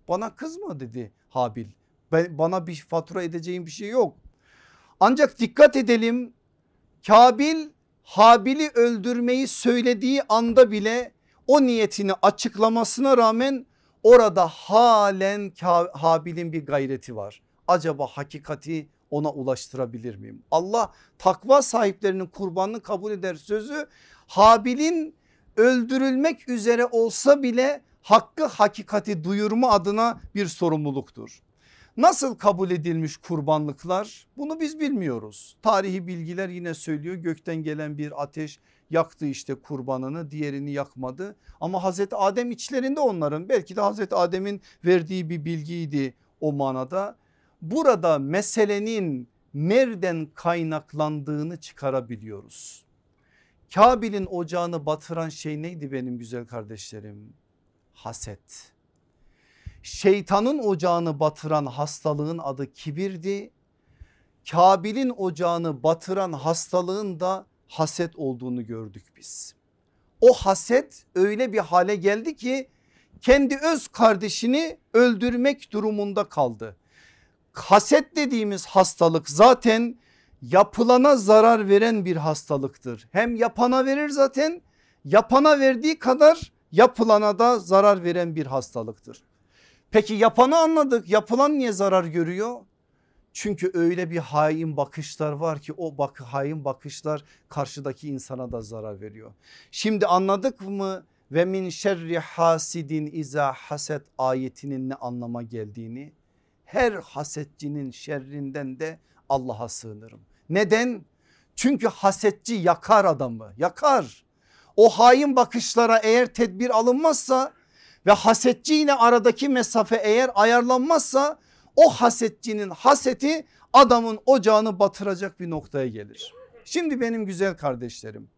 Bana kızma dedi Habil. Ben, bana bir fatura edeceğim bir şey yok. Ancak dikkat edelim Kabil Habil'i öldürmeyi söylediği anda bile o niyetini açıklamasına rağmen orada halen Habil'in bir gayreti var. Acaba hakikati ona ulaştırabilir miyim? Allah takva sahiplerinin kurbanını kabul eder sözü Habil'in öldürülmek üzere olsa bile hakkı hakikati duyurma adına bir sorumluluktur. Nasıl kabul edilmiş kurbanlıklar bunu biz bilmiyoruz. Tarihi bilgiler yine söylüyor gökten gelen bir ateş yaktı işte kurbanını diğerini yakmadı. Ama Hazreti Adem içlerinde onların belki de Hazreti Adem'in verdiği bir bilgiydi o manada. Burada meselenin nereden kaynaklandığını çıkarabiliyoruz. Kabil'in ocağını batıran şey neydi benim güzel kardeşlerim? Haset. Şeytanın ocağını batıran hastalığın adı kibirdi. Kabil'in ocağını batıran hastalığın da haset olduğunu gördük biz. O haset öyle bir hale geldi ki kendi öz kardeşini öldürmek durumunda kaldı. Haset dediğimiz hastalık zaten yapılana zarar veren bir hastalıktır. Hem yapana verir zaten yapana verdiği kadar yapılana da zarar veren bir hastalıktır. Peki yapanı anladık yapılan niye zarar görüyor? Çünkü öyle bir hain bakışlar var ki o bak hain bakışlar karşıdaki insana da zarar veriyor. Şimdi anladık mı ve min şerri hasidin iza haset ayetinin ne anlama geldiğini? Her hasetçinin şerrinden de Allah'a sığınırım. Neden? Çünkü hasetçi yakar adamı yakar. O hain bakışlara eğer tedbir alınmazsa ve hasetçi ile aradaki mesafe eğer ayarlanmazsa o hasetçinin haseti adamın ocağını batıracak bir noktaya gelir. Şimdi benim güzel kardeşlerim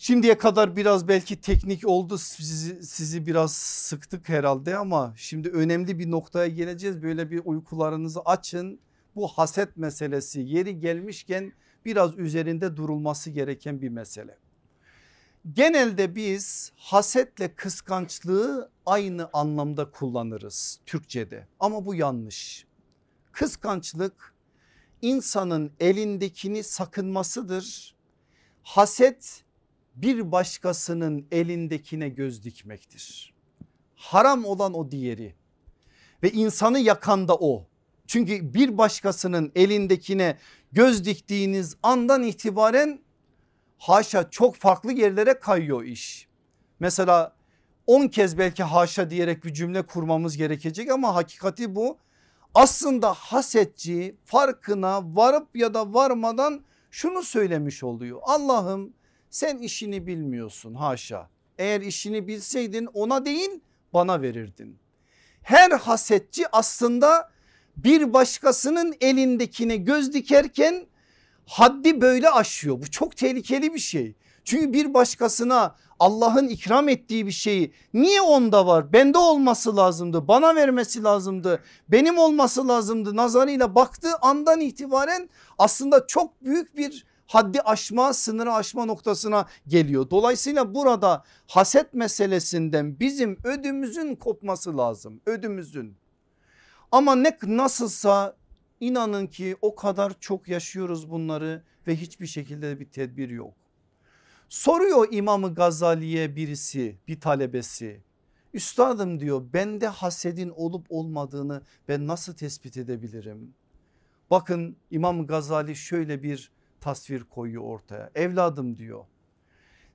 şimdiye kadar biraz belki teknik oldu sizi, sizi biraz sıktık herhalde ama şimdi önemli bir noktaya geleceğiz. Böyle bir uykularınızı açın bu haset meselesi yeri gelmişken biraz üzerinde durulması gereken bir mesele. Genelde biz hasetle kıskançlığı aynı anlamda kullanırız Türkçe'de ama bu yanlış. Kıskançlık insanın elindekini sakınmasıdır. Haset bir başkasının elindekine göz dikmektir. Haram olan o diğeri ve insanı yakan da o. Çünkü bir başkasının elindekine göz diktiğiniz andan itibaren haşa çok farklı yerlere kayıyor iş. Mesela 10 kez belki haşa diyerek bir cümle kurmamız gerekecek ama hakikati bu. Aslında hasetçi farkına varıp ya da varmadan şunu söylemiş oluyor. Allah'ım sen işini bilmiyorsun haşa. Eğer işini bilseydin ona değil bana verirdin. Her hasetçi aslında bir başkasının elindekine göz dikerken haddi böyle aşıyor. Bu çok tehlikeli bir şey. Çünkü bir başkasına Allah'ın ikram ettiği bir şeyi niye onda var? Bende olması lazımdı, bana vermesi lazımdı, benim olması lazımdı nazarıyla baktığı andan itibaren aslında çok büyük bir haddi aşma sınırı aşma noktasına geliyor. Dolayısıyla burada haset meselesinden bizim ödümüzün kopması lazım ödümüzün. Ama ne nasılsa inanın ki o kadar çok yaşıyoruz bunları ve hiçbir şekilde bir tedbir yok. Soruyor İmamı Gazali'ye birisi bir talebesi. Üstadım diyor bende hasedin olup olmadığını ben nasıl tespit edebilirim? Bakın İmam Gazali şöyle bir tasvir koyuyor ortaya. Evladım diyor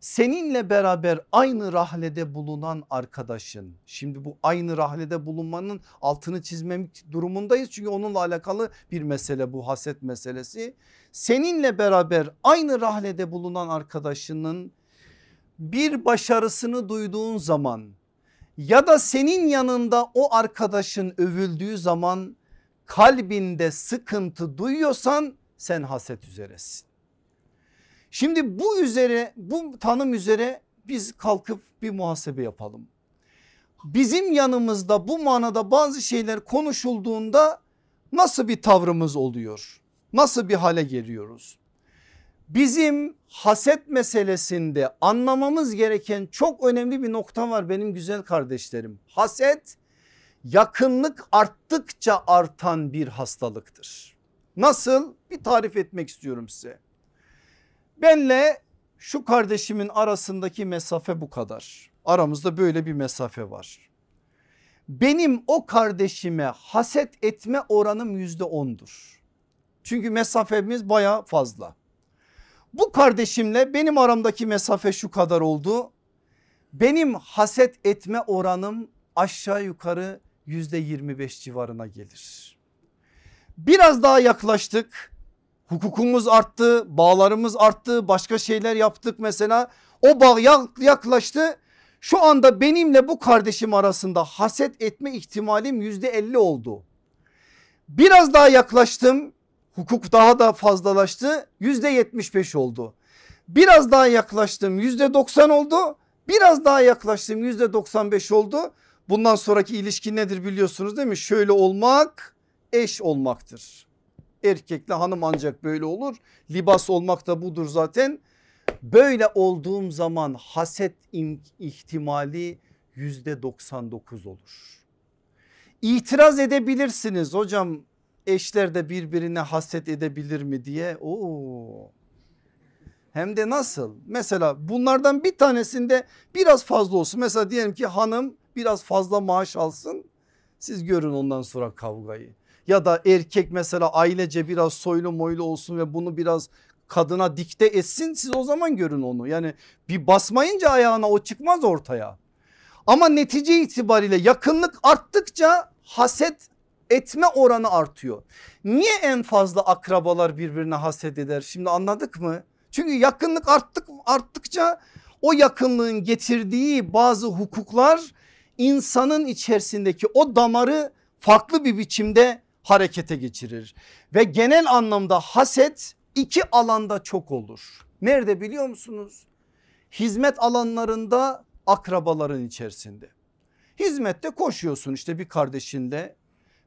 seninle beraber aynı rahlede bulunan arkadaşın. Şimdi bu aynı rahlede bulunmanın altını çizmemek durumundayız. Çünkü onunla alakalı bir mesele bu haset meselesi. Seninle beraber aynı rahlede bulunan arkadaşının bir başarısını duyduğun zaman ya da senin yanında o arkadaşın övüldüğü zaman kalbinde sıkıntı duyuyorsan sen haset üzeresin. Şimdi bu üzere bu tanım üzere biz kalkıp bir muhasebe yapalım. Bizim yanımızda bu manada bazı şeyler konuşulduğunda nasıl bir tavrımız oluyor? Nasıl bir hale geliyoruz? Bizim haset meselesinde anlamamız gereken çok önemli bir nokta var benim güzel kardeşlerim. Haset yakınlık arttıkça artan bir hastalıktır. Nasıl? Bir tarif etmek istiyorum size. Benle şu kardeşimin arasındaki mesafe bu kadar. Aramızda böyle bir mesafe var. Benim o kardeşime haset etme oranım yüzde ondur. Çünkü mesafemiz baya fazla. Bu kardeşimle benim aramdaki mesafe şu kadar oldu. Benim haset etme oranım aşağı yukarı yüzde 25 civarına gelir. Biraz daha yaklaştık. Hukukumuz arttı, bağlarımız arttı, başka şeyler yaptık mesela. O bağ yaklaştı. Şu anda benimle bu kardeşim arasında haset etme ihtimalim yüzde 50 oldu. Biraz daha yaklaştım. Hukuk daha da fazlalaştı. Yüzde 75 oldu. Biraz daha yaklaştım yüzde 90 oldu. Biraz daha yaklaştım yüzde 95 oldu. Bundan sonraki ilişki nedir biliyorsunuz değil mi? Şöyle olmak eş olmaktır. Erkekle hanım ancak böyle olur. Libas olmak da budur zaten. Böyle olduğum zaman haset ihtimali yüzde 99 olur. İtiraz edebilirsiniz hocam eşler de birbirine haset edebilir mi diye. Oo. Hem de nasıl? Mesela bunlardan bir tanesinde biraz fazla olsun. Mesela diyelim ki hanım biraz fazla maaş alsın. Siz görün ondan sonra kavgayı. Ya da erkek mesela ailece biraz soylu moylu olsun ve bunu biraz kadına dikte etsin siz o zaman görün onu. Yani bir basmayınca ayağına o çıkmaz ortaya. Ama netice itibariyle yakınlık arttıkça haset etme oranı artıyor. Niye en fazla akrabalar birbirine haset eder? Şimdi anladık mı? Çünkü yakınlık arttık, arttıkça o yakınlığın getirdiği bazı hukuklar insanın içerisindeki o damarı farklı bir biçimde harekete geçirir. Ve genel anlamda haset iki alanda çok olur. Nerede biliyor musunuz? Hizmet alanlarında akrabaların içerisinde. Hizmette koşuyorsun işte bir kardeşinle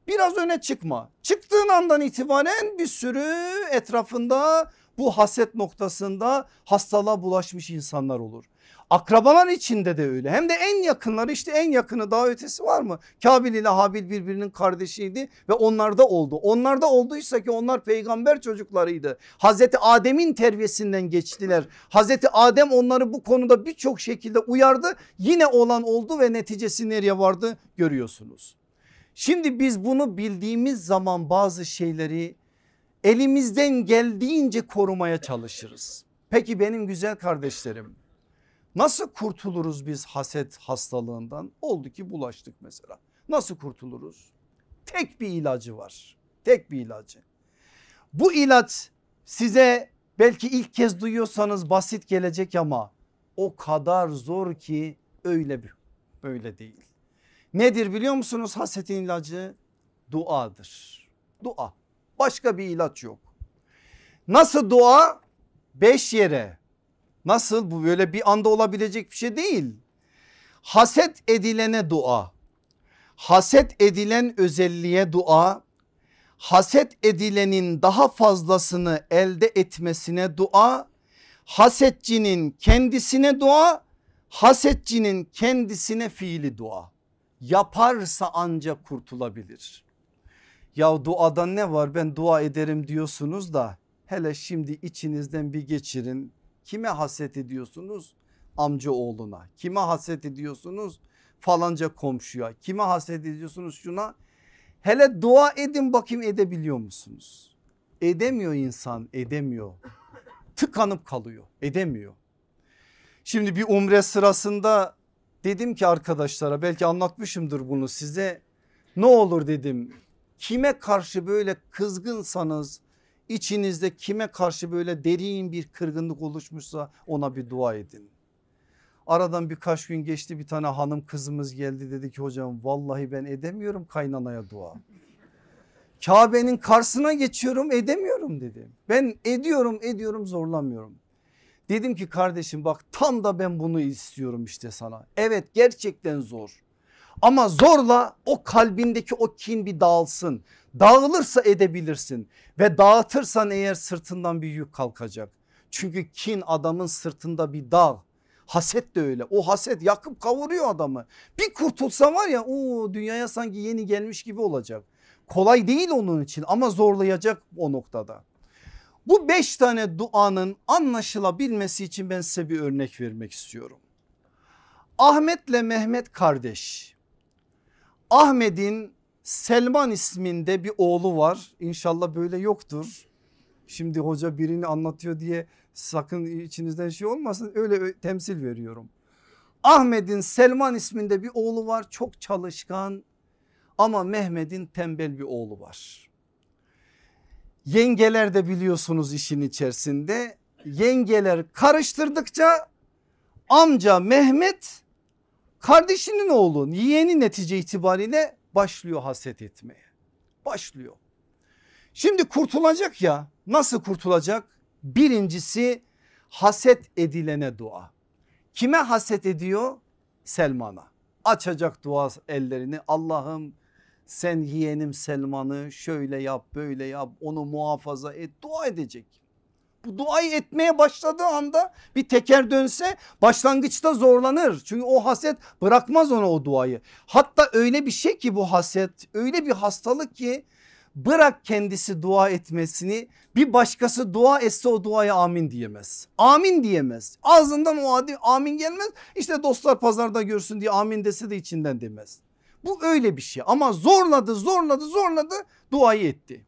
biraz öne çıkma. Çıktığın andan itibaren bir sürü etrafında bu haset noktasında hastalığa bulaşmış insanlar olur. Akrabalar içinde de öyle hem de en yakınları işte en yakını daha ötesi var mı? Kabil ile Habil birbirinin kardeşiydi ve onlarda oldu. Onlarda olduysa ki onlar peygamber çocuklarıydı. Hazreti Adem'in terbiyesinden geçtiler. Hazreti Adem onları bu konuda birçok şekilde uyardı. Yine olan oldu ve neticesi nereye vardı görüyorsunuz. Şimdi biz bunu bildiğimiz zaman bazı şeyleri elimizden geldiğince korumaya çalışırız. Peki benim güzel kardeşlerim nasıl kurtuluruz biz haset hastalığından? Oldu ki bulaştık mesela. Nasıl kurtuluruz? Tek bir ilacı var. Tek bir ilacı. Bu ilaç size belki ilk kez duyuyorsanız basit gelecek ama o kadar zor ki öyle bir böyle değil. Nedir biliyor musunuz hasetin ilacı? Duadır. Dua. Başka bir ilaç yok. Nasıl dua? Beş yere. Nasıl bu böyle bir anda olabilecek bir şey değil. Haset edilene dua. Haset edilen özelliğe dua. Haset edilenin daha fazlasını elde etmesine dua. Hasetçinin kendisine dua. Hasetçinin kendisine fiili dua. Yaparsa ancak kurtulabilir. Ya duadan ne var ben dua ederim diyorsunuz da hele şimdi içinizden bir geçirin. Kime haset ediyorsunuz? Amca oğluna. Kime haset ediyorsunuz? Falanca komşuya. Kime haset ediyorsunuz şuna? Hele dua edin bakayım edebiliyor musunuz? Edemiyor insan edemiyor. Tıkanıp kalıyor edemiyor. Şimdi bir umre sırasında dedim ki arkadaşlara belki anlatmışımdır bunu size. Ne olur dedim kime karşı böyle kızgınsanız içinizde kime karşı böyle derin bir kırgınlık oluşmuşsa ona bir dua edin. Aradan birkaç gün geçti bir tane hanım kızımız geldi dedi ki hocam vallahi ben edemiyorum kaynanaya dua. Kabe'nin karşısına geçiyorum edemiyorum dedi. Ben ediyorum ediyorum zorlamıyorum. Dedim ki kardeşim bak tam da ben bunu istiyorum işte sana. Evet gerçekten zor. Ama zorla o kalbindeki o kin bir dağılsın. Dağılırsa edebilirsin ve dağıtırsan eğer sırtından bir yük kalkacak. Çünkü kin adamın sırtında bir dağ. Haset de öyle. O haset yakıp kavuruyor adamı. Bir kurtulsa var ya o dünyaya sanki yeni gelmiş gibi olacak. Kolay değil onun için ama zorlayacak o noktada. Bu beş tane duanın anlaşılabilmesi için ben size bir örnek vermek istiyorum. Ahmet'le Mehmet kardeş. Ahmet'in Selman isminde bir oğlu var. İnşallah böyle yoktur. Şimdi hoca birini anlatıyor diye sakın içinizden şey olmasın öyle temsil veriyorum. Ahmet'in Selman isminde bir oğlu var çok çalışkan ama Mehmet'in tembel bir oğlu var. Yengeler de biliyorsunuz işin içerisinde yengeler karıştırdıkça amca Mehmet kardeşinin oğlu yeğeni netice itibariyle başlıyor haset etmeye başlıyor. Şimdi kurtulacak ya nasıl kurtulacak? Birincisi haset edilene dua. Kime haset ediyor? Selman'a. Açacak dua ellerini Allah'ım sen yeğenim Selman'ı şöyle yap böyle yap onu muhafaza et dua edecek. Bu duayı etmeye başladığı anda bir teker dönse başlangıçta zorlanır. Çünkü o haset bırakmaz ona o duayı. Hatta öyle bir şey ki bu haset öyle bir hastalık ki bırak kendisi dua etmesini bir başkası dua etse o duaya amin diyemez. Amin diyemez. Ağzından o adi amin gelmez. İşte dostlar pazarda görsün diye amin dese de içinden demez. Bu öyle bir şey ama zorladı zorladı zorladı duayı etti.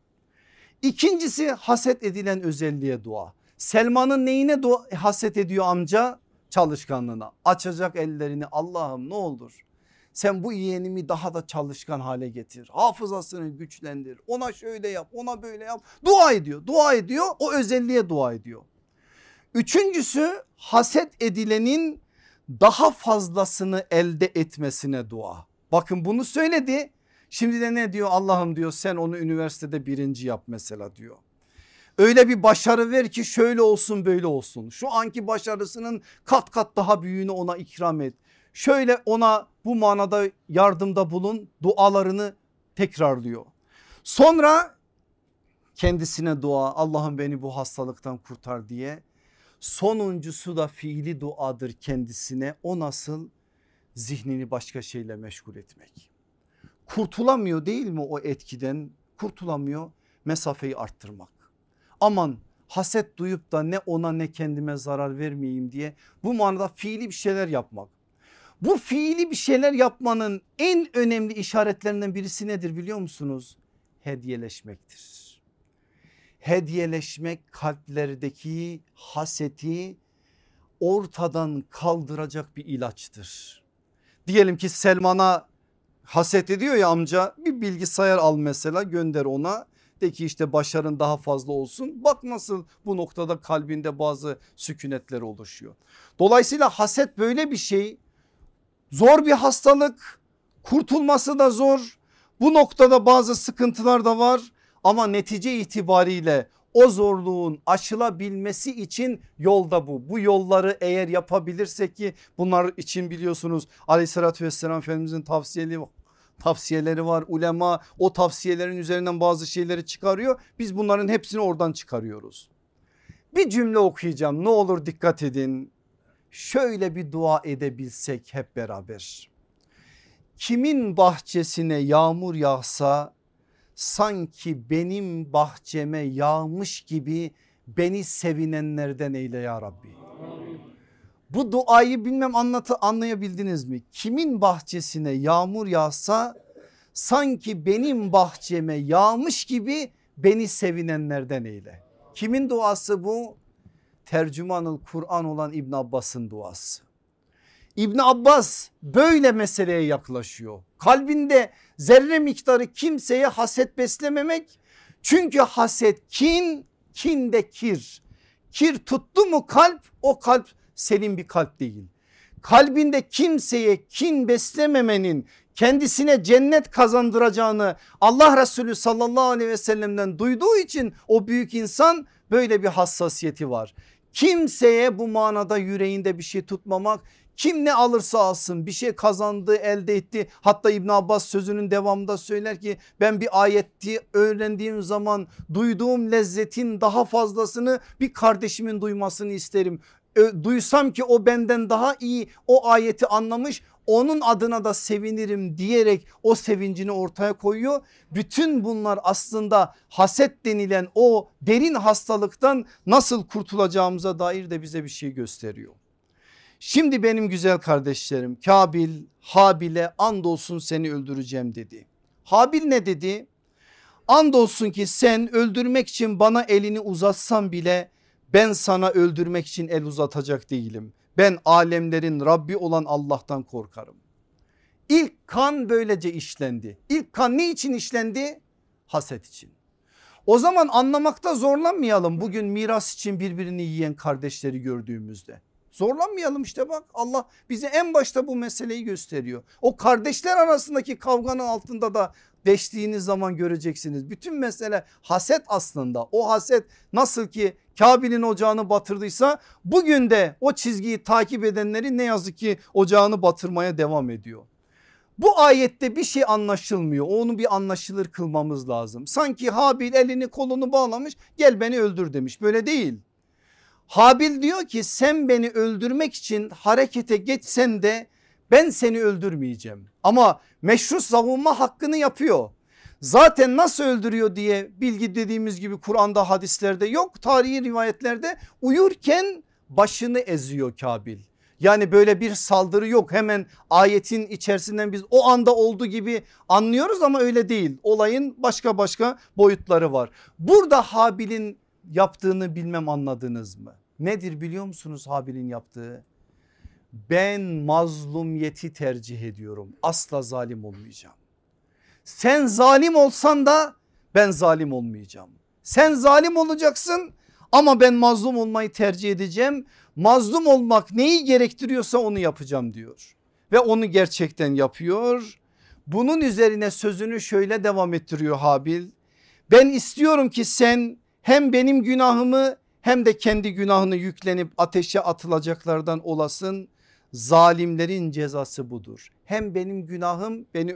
İkincisi haset edilen özelliğe dua. Selman'ın neyine dua, haset ediyor amca? Çalışkanlığına. Açacak ellerini Allah'ım ne olur sen bu yeğenimi daha da çalışkan hale getir. Hafızasını güçlendir. Ona şöyle yap ona böyle yap. Dua ediyor dua ediyor o özelliğe dua ediyor. Üçüncüsü haset edilenin daha fazlasını elde etmesine dua. Bakın bunu söyledi. Şimdi de ne diyor Allah'ım diyor sen onu üniversitede birinci yap mesela diyor. Öyle bir başarı ver ki şöyle olsun böyle olsun. Şu anki başarısının kat kat daha büyüğünü ona ikram et. Şöyle ona bu manada yardımda bulun dualarını tekrarlıyor. Sonra kendisine dua Allah'ım beni bu hastalıktan kurtar diye. Sonuncusu da fiili duadır kendisine o nasıl zihnini başka şeyle meşgul etmek. Kurtulamıyor değil mi o etkiden kurtulamıyor mesafeyi arttırmak. Aman haset duyup da ne ona ne kendime zarar vermeyeyim diye bu manada fiili bir şeyler yapmak. Bu fiili bir şeyler yapmanın en önemli işaretlerinden birisi nedir biliyor musunuz? Hediyeleşmektir. Hediyeleşmek kalplerdeki haseti ortadan kaldıracak bir ilaçtır. Diyelim ki Selman'a haset ediyor ya amca bir bilgisayar al mesela gönder ona de ki işte başarın daha fazla olsun. Bak nasıl bu noktada kalbinde bazı sükunetler oluşuyor. Dolayısıyla haset böyle bir şey Zor bir hastalık kurtulması da zor. Bu noktada bazı sıkıntılar da var ama netice itibariyle o zorluğun aşılabilmesi için yolda bu. Bu yolları eğer yapabilirsek ki bunlar için biliyorsunuz aleyhissalatü vesselam Efendimizin tavsiyeleri, tavsiyeleri var. Ulema o tavsiyelerin üzerinden bazı şeyleri çıkarıyor. Biz bunların hepsini oradan çıkarıyoruz. Bir cümle okuyacağım ne olur dikkat edin şöyle bir dua edebilsek hep beraber. Kimin bahçesine yağmur yağsa sanki benim bahçeme yağmış gibi beni sevinenlerden eyle ya Rabbi. Bu duayı bilmem anlatı anlayabildiniz mi? Kimin bahçesine yağmur yağsa sanki benim bahçeme yağmış gibi beni sevinenlerden eyle. Kimin duası bu? tercümanıl Kur'an olan İbn Abbas'ın duası. İbn Abbas böyle meseleye yaklaşıyor. Kalbinde zerre miktarı kimseye haset beslememek. Çünkü haset kin, kin de kir. Kir tuttu mu kalp o kalp senin bir kalp değil. Kalbinde kimseye kin beslememenin kendisine cennet kazandıracağını Allah Resulü sallallahu aleyhi ve sellem'den duyduğu için o büyük insan böyle bir hassasiyeti var. Kimseye bu manada yüreğinde bir şey tutmamak kim ne alırsa alsın bir şey kazandı elde etti. Hatta İbn Abbas sözünün devamında söyler ki ben bir ayetti öğrendiğim zaman duyduğum lezzetin daha fazlasını bir kardeşimin duymasını isterim. Duysam ki o benden daha iyi o ayeti anlamış onun adına da sevinirim diyerek o sevincini ortaya koyuyor. Bütün bunlar aslında haset denilen o derin hastalıktan nasıl kurtulacağımıza dair de bize bir şey gösteriyor. Şimdi benim güzel kardeşlerim Kabil Habil'e andolsun seni öldüreceğim dedi. Habil ne dedi? Andolsun ki sen öldürmek için bana elini uzatsan bile ben sana öldürmek için el uzatacak değilim. Ben alemlerin Rabbi olan Allah'tan korkarım. İlk kan böylece işlendi. İlk kan ne için işlendi? Haset için. O zaman anlamakta zorlanmayalım bugün miras için birbirini yiyen kardeşleri gördüğümüzde. Zorlanmayalım işte bak Allah bize en başta bu meseleyi gösteriyor. O kardeşler arasındaki kavganın altında da deştiğiniz zaman göreceksiniz. Bütün mesele haset aslında o haset nasıl ki Kabil'in ocağını batırdıysa bugün de o çizgiyi takip edenleri ne yazık ki ocağını batırmaya devam ediyor. Bu ayette bir şey anlaşılmıyor onu bir anlaşılır kılmamız lazım. Sanki Habil elini kolunu bağlamış gel beni öldür demiş böyle değil. Habil diyor ki sen beni öldürmek için harekete geçsen de ben seni öldürmeyeceğim. Ama meşru savunma hakkını yapıyor. Zaten nasıl öldürüyor diye bilgi dediğimiz gibi Kur'an'da hadislerde yok. Tarihi rivayetlerde uyurken başını eziyor Kabil. Yani böyle bir saldırı yok hemen ayetin içerisinden biz o anda olduğu gibi anlıyoruz ama öyle değil. Olayın başka başka boyutları var. Burada Habil'in yaptığını bilmem anladınız mı? Nedir biliyor musunuz Habil'in yaptığı? Ben mazlumiyeti tercih ediyorum. Asla zalim olmayacağım. Sen zalim olsan da ben zalim olmayacağım. Sen zalim olacaksın ama ben mazlum olmayı tercih edeceğim. Mazlum olmak neyi gerektiriyorsa onu yapacağım diyor. Ve onu gerçekten yapıyor. Bunun üzerine sözünü şöyle devam ettiriyor Habil. Ben istiyorum ki sen hem benim günahımı hem de kendi günahını yüklenip ateşe atılacaklardan olasın. Zalimlerin cezası budur. Hem benim günahım beni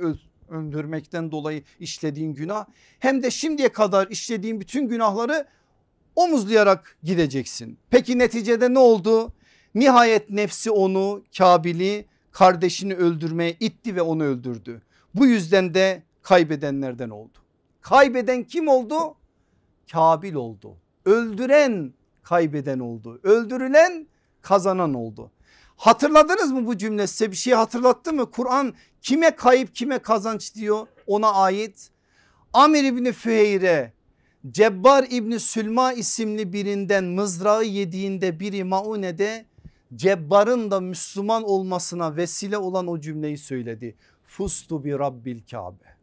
öldürmekten dolayı işlediğin günah hem de şimdiye kadar işlediğin bütün günahları omuzlayarak gideceksin. Peki neticede ne oldu? Nihayet nefsi onu Kabil'i kardeşini öldürmeye itti ve onu öldürdü. Bu yüzden de kaybedenlerden oldu. Kaybeden kim oldu? Kabil oldu. Öldüren kaybeden oldu. Öldürülen kazanan oldu. Hatırladınız mı bu cümle size bir şey hatırlattı mı? Kur'an kime kayıp kime kazanç diyor ona ait. Amir İbni Füheyre Cebbar İbni Sülma isimli birinden mızrağı yediğinde biri Maune'de Cebbar'ın da Müslüman olmasına vesile olan o cümleyi söyledi. Fustu bi Rabbil Kabe.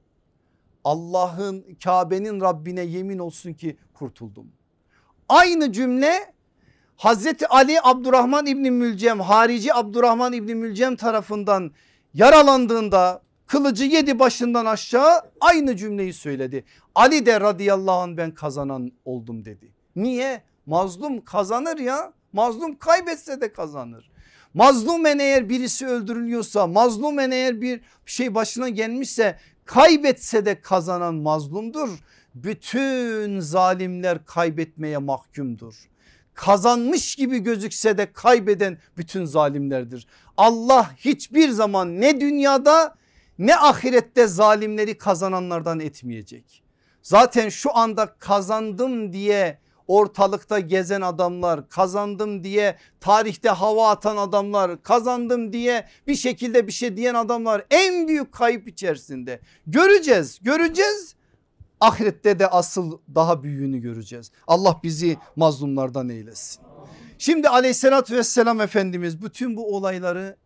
Allah'ın Kabe'nin Rabbine yemin olsun ki kurtuldum. Aynı cümle Hazreti Ali Abdurrahman İbni Mülcem harici Abdurrahman İbni Mülcem tarafından yaralandığında kılıcı yedi başından aşağı aynı cümleyi söyledi. Ali de radıyallahu anh ben kazanan oldum dedi. Niye? Mazlum kazanır ya mazlum kaybetse de kazanır. Mazlumen eğer birisi öldürülüyorsa mazlumen eğer bir şey başına gelmişse kaybetse de kazanan mazlumdur. Bütün zalimler kaybetmeye mahkumdur. Kazanmış gibi gözükse de kaybeden bütün zalimlerdir. Allah hiçbir zaman ne dünyada ne ahirette zalimleri kazananlardan etmeyecek. Zaten şu anda kazandım diye ortalıkta gezen adamlar kazandım diye tarihte hava atan adamlar kazandım diye bir şekilde bir şey diyen adamlar en büyük kayıp içerisinde. Göreceğiz göreceğiz ahirette de asıl daha büyüğünü göreceğiz. Allah bizi mazlumlardan eylesin. Şimdi aleyhissalatü vesselam Efendimiz bütün bu olayları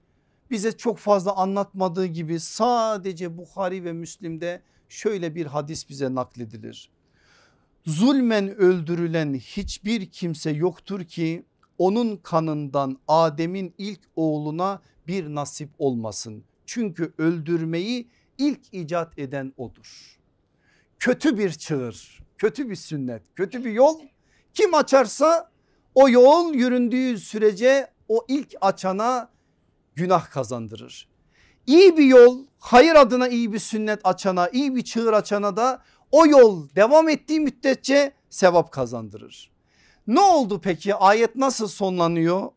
bize çok fazla anlatmadığı gibi sadece Bukhari ve Müslim'de şöyle bir hadis bize nakledilir. Zulmen öldürülen hiçbir kimse yoktur ki onun kanından Adem'in ilk oğluna bir nasip olmasın. Çünkü öldürmeyi ilk icat eden odur. Kötü bir çığır, kötü bir sünnet, kötü bir yol kim açarsa o yol yüründüğü sürece o ilk açana günah kazandırır. İyi bir yol hayır adına iyi bir sünnet açana iyi bir çığır açana da o yol devam ettiği müddetçe sevap kazandırır. Ne oldu peki ayet nasıl sonlanıyor?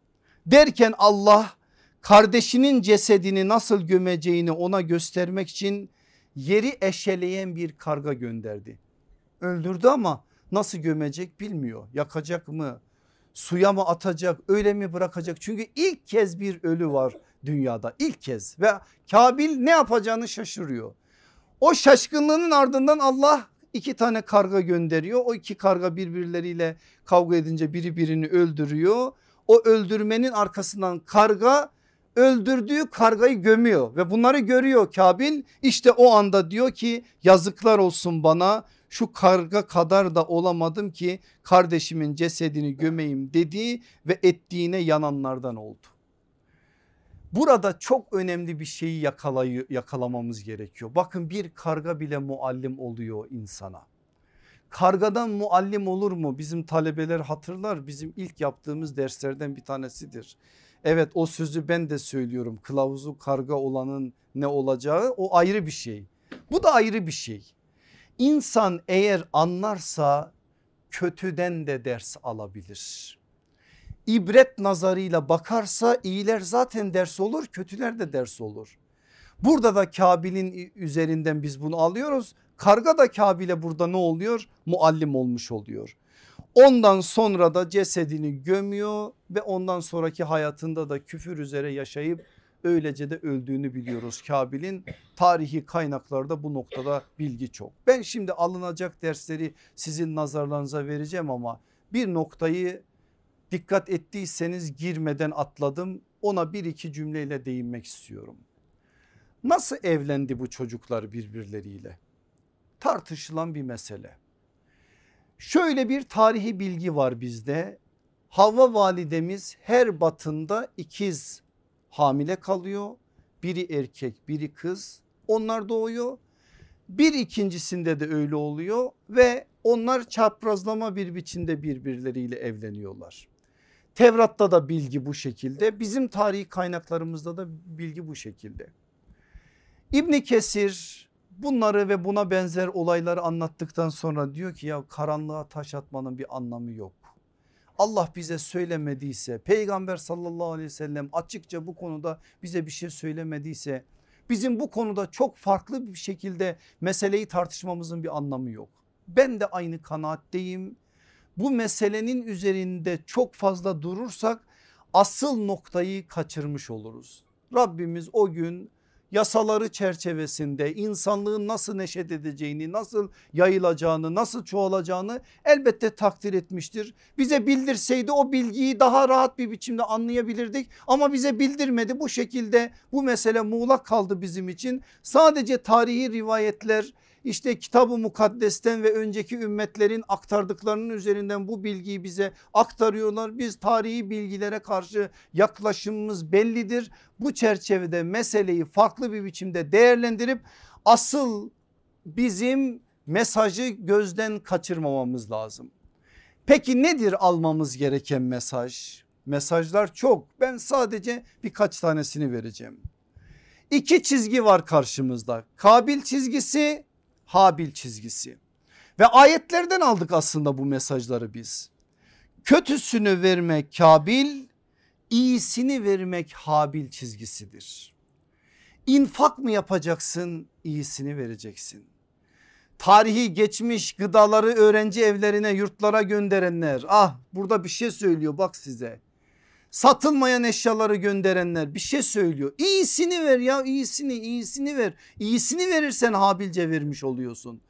Derken Allah kardeşinin cesedini nasıl gömeceğini ona göstermek için yeri eşeleyen bir karga gönderdi. Öldürdü ama nasıl gömecek bilmiyor. Yakacak mı? Suya mı atacak? Öyle mi bırakacak? Çünkü ilk kez bir ölü var dünyada ilk kez ve Kabil ne yapacağını şaşırıyor. O şaşkınlığının ardından Allah iki tane karga gönderiyor. O iki karga birbirleriyle kavga edince biri birini öldürüyor. O öldürmenin arkasından karga öldürdüğü kargayı gömüyor ve bunları görüyor Kabil. İşte o anda diyor ki yazıklar olsun bana şu karga kadar da olamadım ki kardeşimin cesedini gömeyim dediği ve ettiğine yananlardan oldu. Burada çok önemli bir şeyi yakalay yakalamamız gerekiyor. Bakın bir karga bile muallim oluyor insana. Kargadan muallim olur mu? Bizim talebeler hatırlar bizim ilk yaptığımız derslerden bir tanesidir. Evet o sözü ben de söylüyorum kılavuzu karga olanın ne olacağı o ayrı bir şey. Bu da ayrı bir şey. İnsan eğer anlarsa kötüden de ders alabilir ibret nazarıyla bakarsa iyiler zaten ders olur kötüler de ders olur. Burada da Kabil'in üzerinden biz bunu alıyoruz. Karga da Kabil'e burada ne oluyor? Muallim olmuş oluyor. Ondan sonra da cesedini gömüyor ve ondan sonraki hayatında da küfür üzere yaşayıp öylece de öldüğünü biliyoruz Kabil'in. Tarihi kaynaklarda bu noktada bilgi çok. Ben şimdi alınacak dersleri sizin nazarlarınıza vereceğim ama bir noktayı dikkat ettiyseniz girmeden atladım ona bir iki cümleyle değinmek istiyorum. Nasıl evlendi bu çocuklar birbirleriyle? Tartışılan bir mesele. Şöyle bir tarihi bilgi var bizde. Havva validemiz her batında ikiz hamile kalıyor. Biri erkek biri kız onlar doğuyor. Bir ikincisinde de öyle oluyor ve onlar çaprazlama bir biçimde birbirleriyle evleniyorlar. Tevrat'ta da bilgi bu şekilde bizim tarihi kaynaklarımızda da bilgi bu şekilde. İbni Kesir bunları ve buna benzer olayları anlattıktan sonra diyor ki ya karanlığa taş atmanın bir anlamı yok. Allah bize söylemediyse peygamber sallallahu aleyhi ve sellem açıkça bu konuda bize bir şey söylemediyse bizim bu konuda çok farklı bir şekilde meseleyi tartışmamızın bir anlamı yok. Ben de aynı kanaatteyim bu meselenin üzerinde çok fazla durursak asıl noktayı kaçırmış oluruz. Rabbimiz o gün yasaları çerçevesinde insanlığın nasıl neşet edeceğini, nasıl yayılacağını, nasıl çoğalacağını elbette takdir etmiştir. Bize bildirseydi o bilgiyi daha rahat bir biçimde anlayabilirdik ama bize bildirmedi. Bu şekilde bu mesele muğlak kaldı bizim için. Sadece tarihi rivayetler işte kitabı mukaddesten ve önceki ümmetlerin aktardıklarının üzerinden bu bilgiyi bize aktarıyorlar. Biz tarihi bilgilere karşı yaklaşımımız bellidir. Bu çerçevede meseleyi farklı bir biçimde değerlendirip asıl bizim mesajı gözden kaçırmamamız lazım. Peki nedir almamız gereken mesaj? Mesajlar çok ben sadece birkaç tanesini vereceğim. İki çizgi var karşımızda. Kabil çizgisi Habil çizgisi. Ve ayetlerden aldık aslında bu mesajları biz. Kötüsünü vermek Kabil, iyisini vermek Habil çizgisidir. İnfak mı yapacaksın, iyisini vereceksin. Tarihi geçmiş gıdaları öğrenci evlerine yurtlara gönderenler ah burada bir şey söylüyor bak size satılmayan eşyaları gönderenler bir şey söylüyor. İyisini ver ya iyisini iyisini ver. İyisini verirsen Habilce vermiş oluyorsun.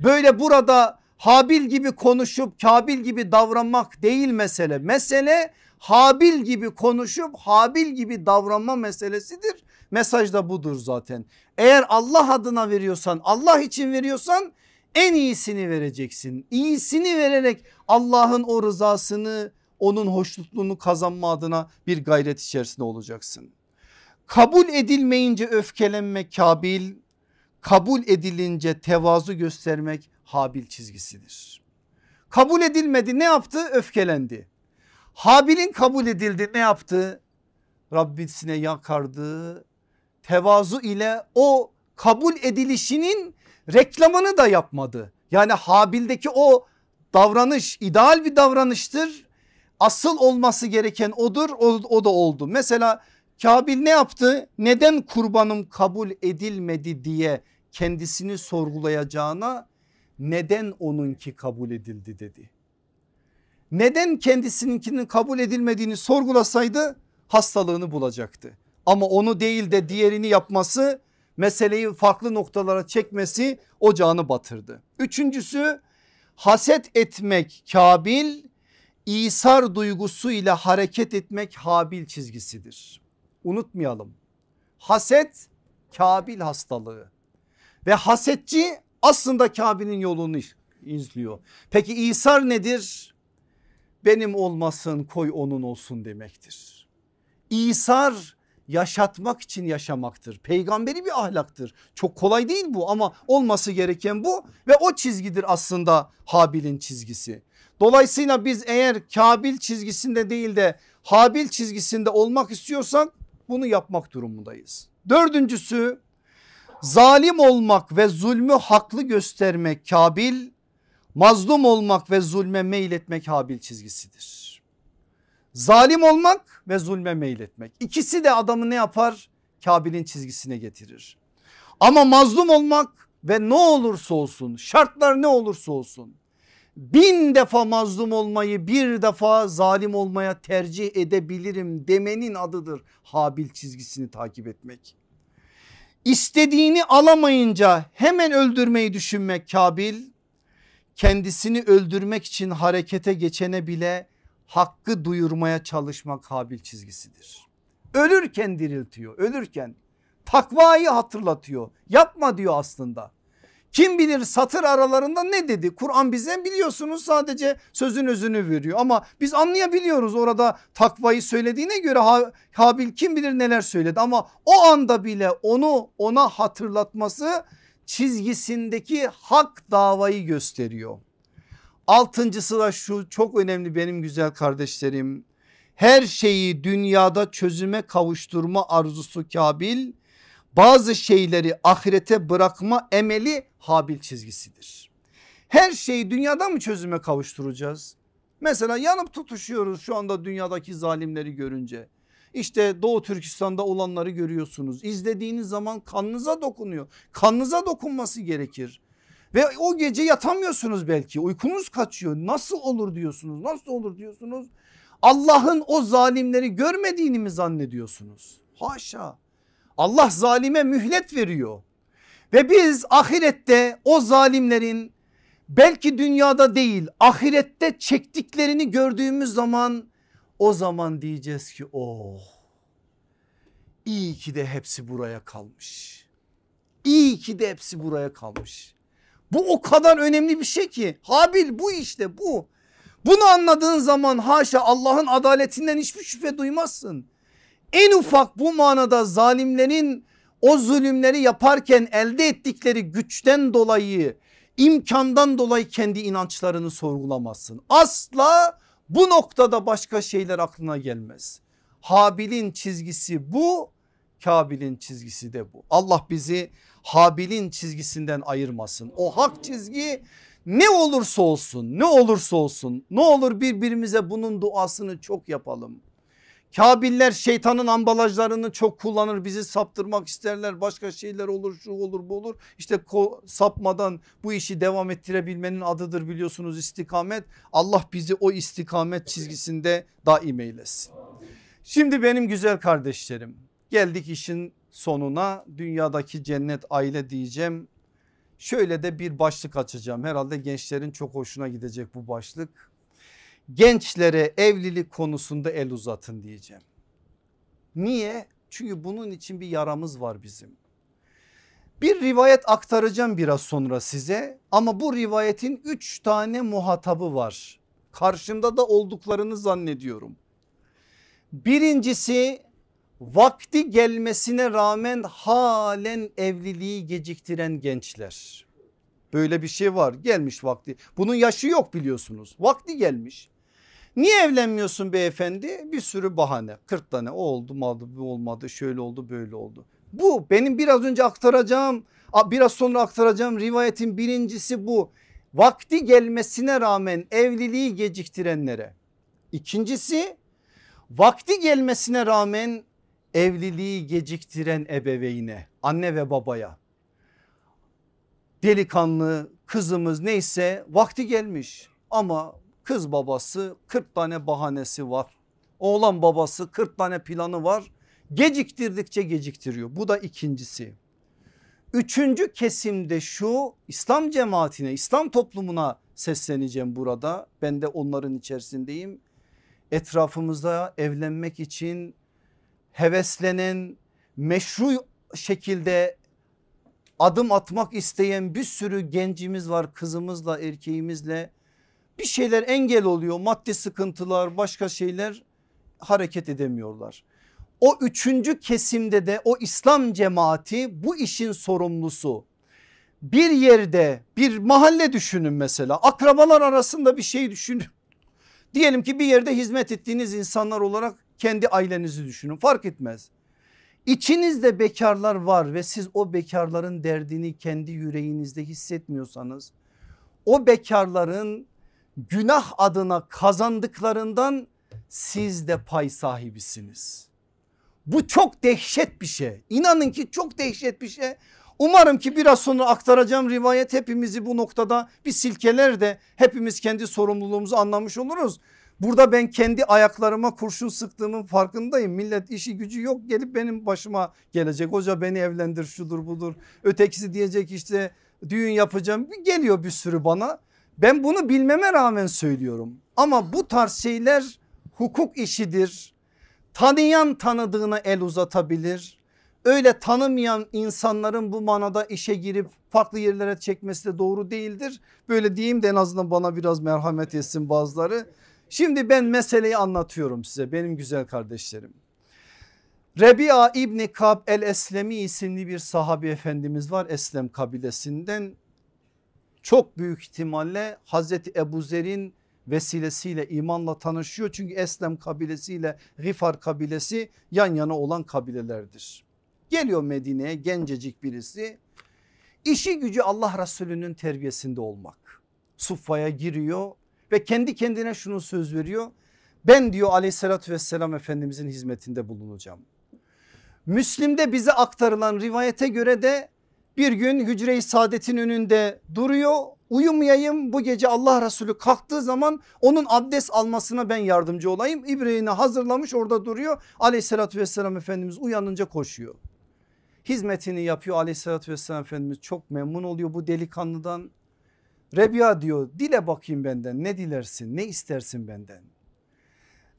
Böyle burada Habil gibi konuşup Kabil gibi davranmak değil mesele. Mesele Habil gibi konuşup Habil gibi davranma meselesidir. Mesaj da budur zaten. Eğer Allah adına veriyorsan Allah için veriyorsan en iyisini vereceksin. İyisini vererek Allah'ın o rızasını onun hoşnutluğunu kazanma adına bir gayret içerisinde olacaksın. Kabul edilmeyince öfkelenmek Kabil, kabul edilince tevazu göstermek Habil çizgisidir. Kabul edilmedi ne yaptı? Öfkelendi. Habil'in kabul edildi ne yaptı? Rabbisine yakardı. Tevazu ile o kabul edilişinin reklamını da yapmadı. Yani Habil'deki o davranış ideal bir davranıştır. Asıl olması gereken odur o, o da oldu. Mesela Kabil ne yaptı? Neden kurbanım kabul edilmedi diye kendisini sorgulayacağına neden onunki kabul edildi dedi. Neden kendisininkinin kabul edilmediğini sorgulasaydı hastalığını bulacaktı. Ama onu değil de diğerini yapması meseleyi farklı noktalara çekmesi ocağını batırdı. Üçüncüsü haset etmek Kabil, İsar duygusuyla hareket etmek Habil çizgisidir. Unutmayalım. Haset Kabil hastalığı ve hasetçi aslında Kabil'in yolunu izliyor. Peki İsar nedir? Benim olmasın koy onun olsun demektir. İsar yaşatmak için yaşamaktır. Peygamberi bir ahlaktır. Çok kolay değil bu ama olması gereken bu ve o çizgidir aslında Habil'in çizgisi. Dolayısıyla biz eğer Kabil çizgisinde değil de Habil çizgisinde olmak istiyorsak bunu yapmak durumundayız. Dördüncüsü zalim olmak ve zulmü haklı göstermek Kabil, mazlum olmak ve zulme meyletmek Habil çizgisidir. Zalim olmak ve zulme meyletmek ikisi de adamı ne yapar? Kabil'in çizgisine getirir. Ama mazlum olmak ve ne olursa olsun şartlar ne olursa olsun bin defa mazlum olmayı bir defa zalim olmaya tercih edebilirim demenin adıdır Habil çizgisini takip etmek. İstediğini alamayınca hemen öldürmeyi düşünmek Kabil kendisini öldürmek için harekete geçene bile hakkı duyurmaya çalışmak Habil çizgisidir. Ölürken diriltiyor ölürken takvayı hatırlatıyor yapma diyor aslında. Kim bilir satır aralarında ne dedi? Kur'an bize biliyorsunuz sadece sözün özünü veriyor ama biz anlayabiliyoruz orada takvayı söylediğine göre Habil kim bilir neler söyledi ama o anda bile onu ona hatırlatması çizgisindeki hak davayı gösteriyor. Altıncısı da şu çok önemli benim güzel kardeşlerim. Her şeyi dünyada çözüme kavuşturma arzusu Kabil bazı şeyleri ahirete bırakma emeli Habil çizgisidir. Her şeyi dünyada mı çözüme kavuşturacağız? Mesela yanıp tutuşuyoruz şu anda dünyadaki zalimleri görünce. İşte Doğu Türkistan'da olanları görüyorsunuz. İzlediğiniz zaman kanınıza dokunuyor. Kanınıza dokunması gerekir. Ve o gece yatamıyorsunuz belki uykunuz kaçıyor. Nasıl olur diyorsunuz nasıl olur diyorsunuz. Allah'ın o zalimleri görmediğini mi zannediyorsunuz? Haşa. Allah zalime mühlet veriyor. Ve biz ahirette o zalimlerin belki dünyada değil ahirette çektiklerini gördüğümüz zaman o zaman diyeceğiz ki oh iyi ki de hepsi buraya kalmış. İyi ki de hepsi buraya kalmış. Bu o kadar önemli bir şey ki Habil bu işte bu. Bunu anladığın zaman haşa Allah'ın adaletinden hiçbir şüphe duymazsın. En ufak bu manada zalimlerin o zulümleri yaparken elde ettikleri güçten dolayı imkandan dolayı kendi inançlarını sorgulamazsın. Asla bu noktada başka şeyler aklına gelmez. Habil'in çizgisi bu Kabil'in çizgisi de bu. Allah bizi Habil'in çizgisinden ayırmasın. O hak çizgi ne olursa olsun ne olursa olsun ne olur birbirimize bunun duasını çok yapalım. Kabiller şeytanın ambalajlarını çok kullanır bizi saptırmak isterler başka şeyler olur şu olur bu olur. İşte sapmadan bu işi devam ettirebilmenin adıdır biliyorsunuz istikamet. Allah bizi o istikamet çizgisinde daim eylesin. Şimdi benim güzel kardeşlerim geldik işin sonuna dünyadaki cennet aile diyeceğim. Şöyle de bir başlık açacağım herhalde gençlerin çok hoşuna gidecek bu başlık. Gençlere evlilik konusunda el uzatın diyeceğim. Niye? Çünkü bunun için bir yaramız var bizim. Bir rivayet aktaracağım biraz sonra size ama bu rivayetin üç tane muhatabı var. Karşımda da olduklarını zannediyorum. Birincisi vakti gelmesine rağmen halen evliliği geciktiren gençler. Böyle bir şey var gelmiş vakti. Bunun yaşı yok biliyorsunuz. Vakti gelmiş. Niye evlenmiyorsun beyefendi? Bir sürü bahane 40 tane o oldu mu bu olmadı şöyle oldu böyle oldu. Bu benim biraz önce aktaracağım biraz sonra aktaracağım rivayetin birincisi bu. Vakti gelmesine rağmen evliliği geciktirenlere. İkincisi vakti gelmesine rağmen evliliği geciktiren ebeveyne anne ve babaya. Delikanlı kızımız neyse vakti gelmiş ama kız babası 40 tane bahanesi var. Oğlan babası 40 tane planı var. Geciktirdikçe geciktiriyor. Bu da ikincisi. Üçüncü kesimde şu İslam cemaatine İslam toplumuna sesleneceğim burada. Ben de onların içerisindeyim. Etrafımızda evlenmek için heveslenen meşru şekilde adım atmak isteyen bir sürü gencimiz var kızımızla erkeğimizle bir şeyler engel oluyor maddi sıkıntılar başka şeyler hareket edemiyorlar. O üçüncü kesimde de o İslam cemaati bu işin sorumlusu. Bir yerde bir mahalle düşünün mesela akrabalar arasında bir şey düşünün. Diyelim ki bir yerde hizmet ettiğiniz insanlar olarak kendi ailenizi düşünün fark etmez. İçinizde bekarlar var ve siz o bekarların derdini kendi yüreğinizde hissetmiyorsanız o bekarların günah adına kazandıklarından siz de pay sahibisiniz. Bu çok dehşet bir şey. İnanın ki çok dehşet bir şey. Umarım ki biraz sonra aktaracağım rivayet hepimizi bu noktada bir silkeler de hepimiz kendi sorumluluğumuzu anlamış oluruz. Burada ben kendi ayaklarıma kurşun sıktığımın farkındayım. Millet işi gücü yok gelip benim başıma gelecek. Hoca beni evlendir şudur budur. Ötekisi diyecek işte düğün yapacağım. Geliyor bir sürü bana. Ben bunu bilmeme rağmen söylüyorum. Ama bu tarz şeyler hukuk işidir. Tanıyan tanıdığına el uzatabilir. Öyle tanımayan insanların bu manada işe girip farklı yerlere çekmesi de doğru değildir. Böyle diyeyim de en azından bana biraz merhamet etsin bazıları. Şimdi ben meseleyi anlatıyorum size benim güzel kardeşlerim. Rebi'a İbni Kab el Eslemi isimli bir sahabi efendimiz var Eslem kabilesinden. Çok büyük ihtimalle Hazreti Ebu Zer'in vesilesiyle imanla tanışıyor. Çünkü Eslem kabilesiyle Gifar kabilesi yan yana olan kabilelerdir. Geliyor Medine'ye gencecik birisi. İşi gücü Allah Resulü'nün terbiyesinde olmak. Suffaya giriyor ve kendi kendine şunu söz veriyor. Ben diyor aleyhissalatü vesselam efendimizin hizmetinde bulunacağım. Müslim'de bize aktarılan rivayete göre de bir gün hücre-i saadetin önünde duruyor. Uyumayayım bu gece Allah Resulü kalktığı zaman onun abdest almasına ben yardımcı olayım. İbreğini hazırlamış orada duruyor. Aleyhissalatü vesselam Efendimiz uyanınca koşuyor. Hizmetini yapıyor aleyhissalatü vesselam Efendimiz çok memnun oluyor bu delikanlıdan. Rebiya diyor dile bakayım benden ne dilersin ne istersin benden.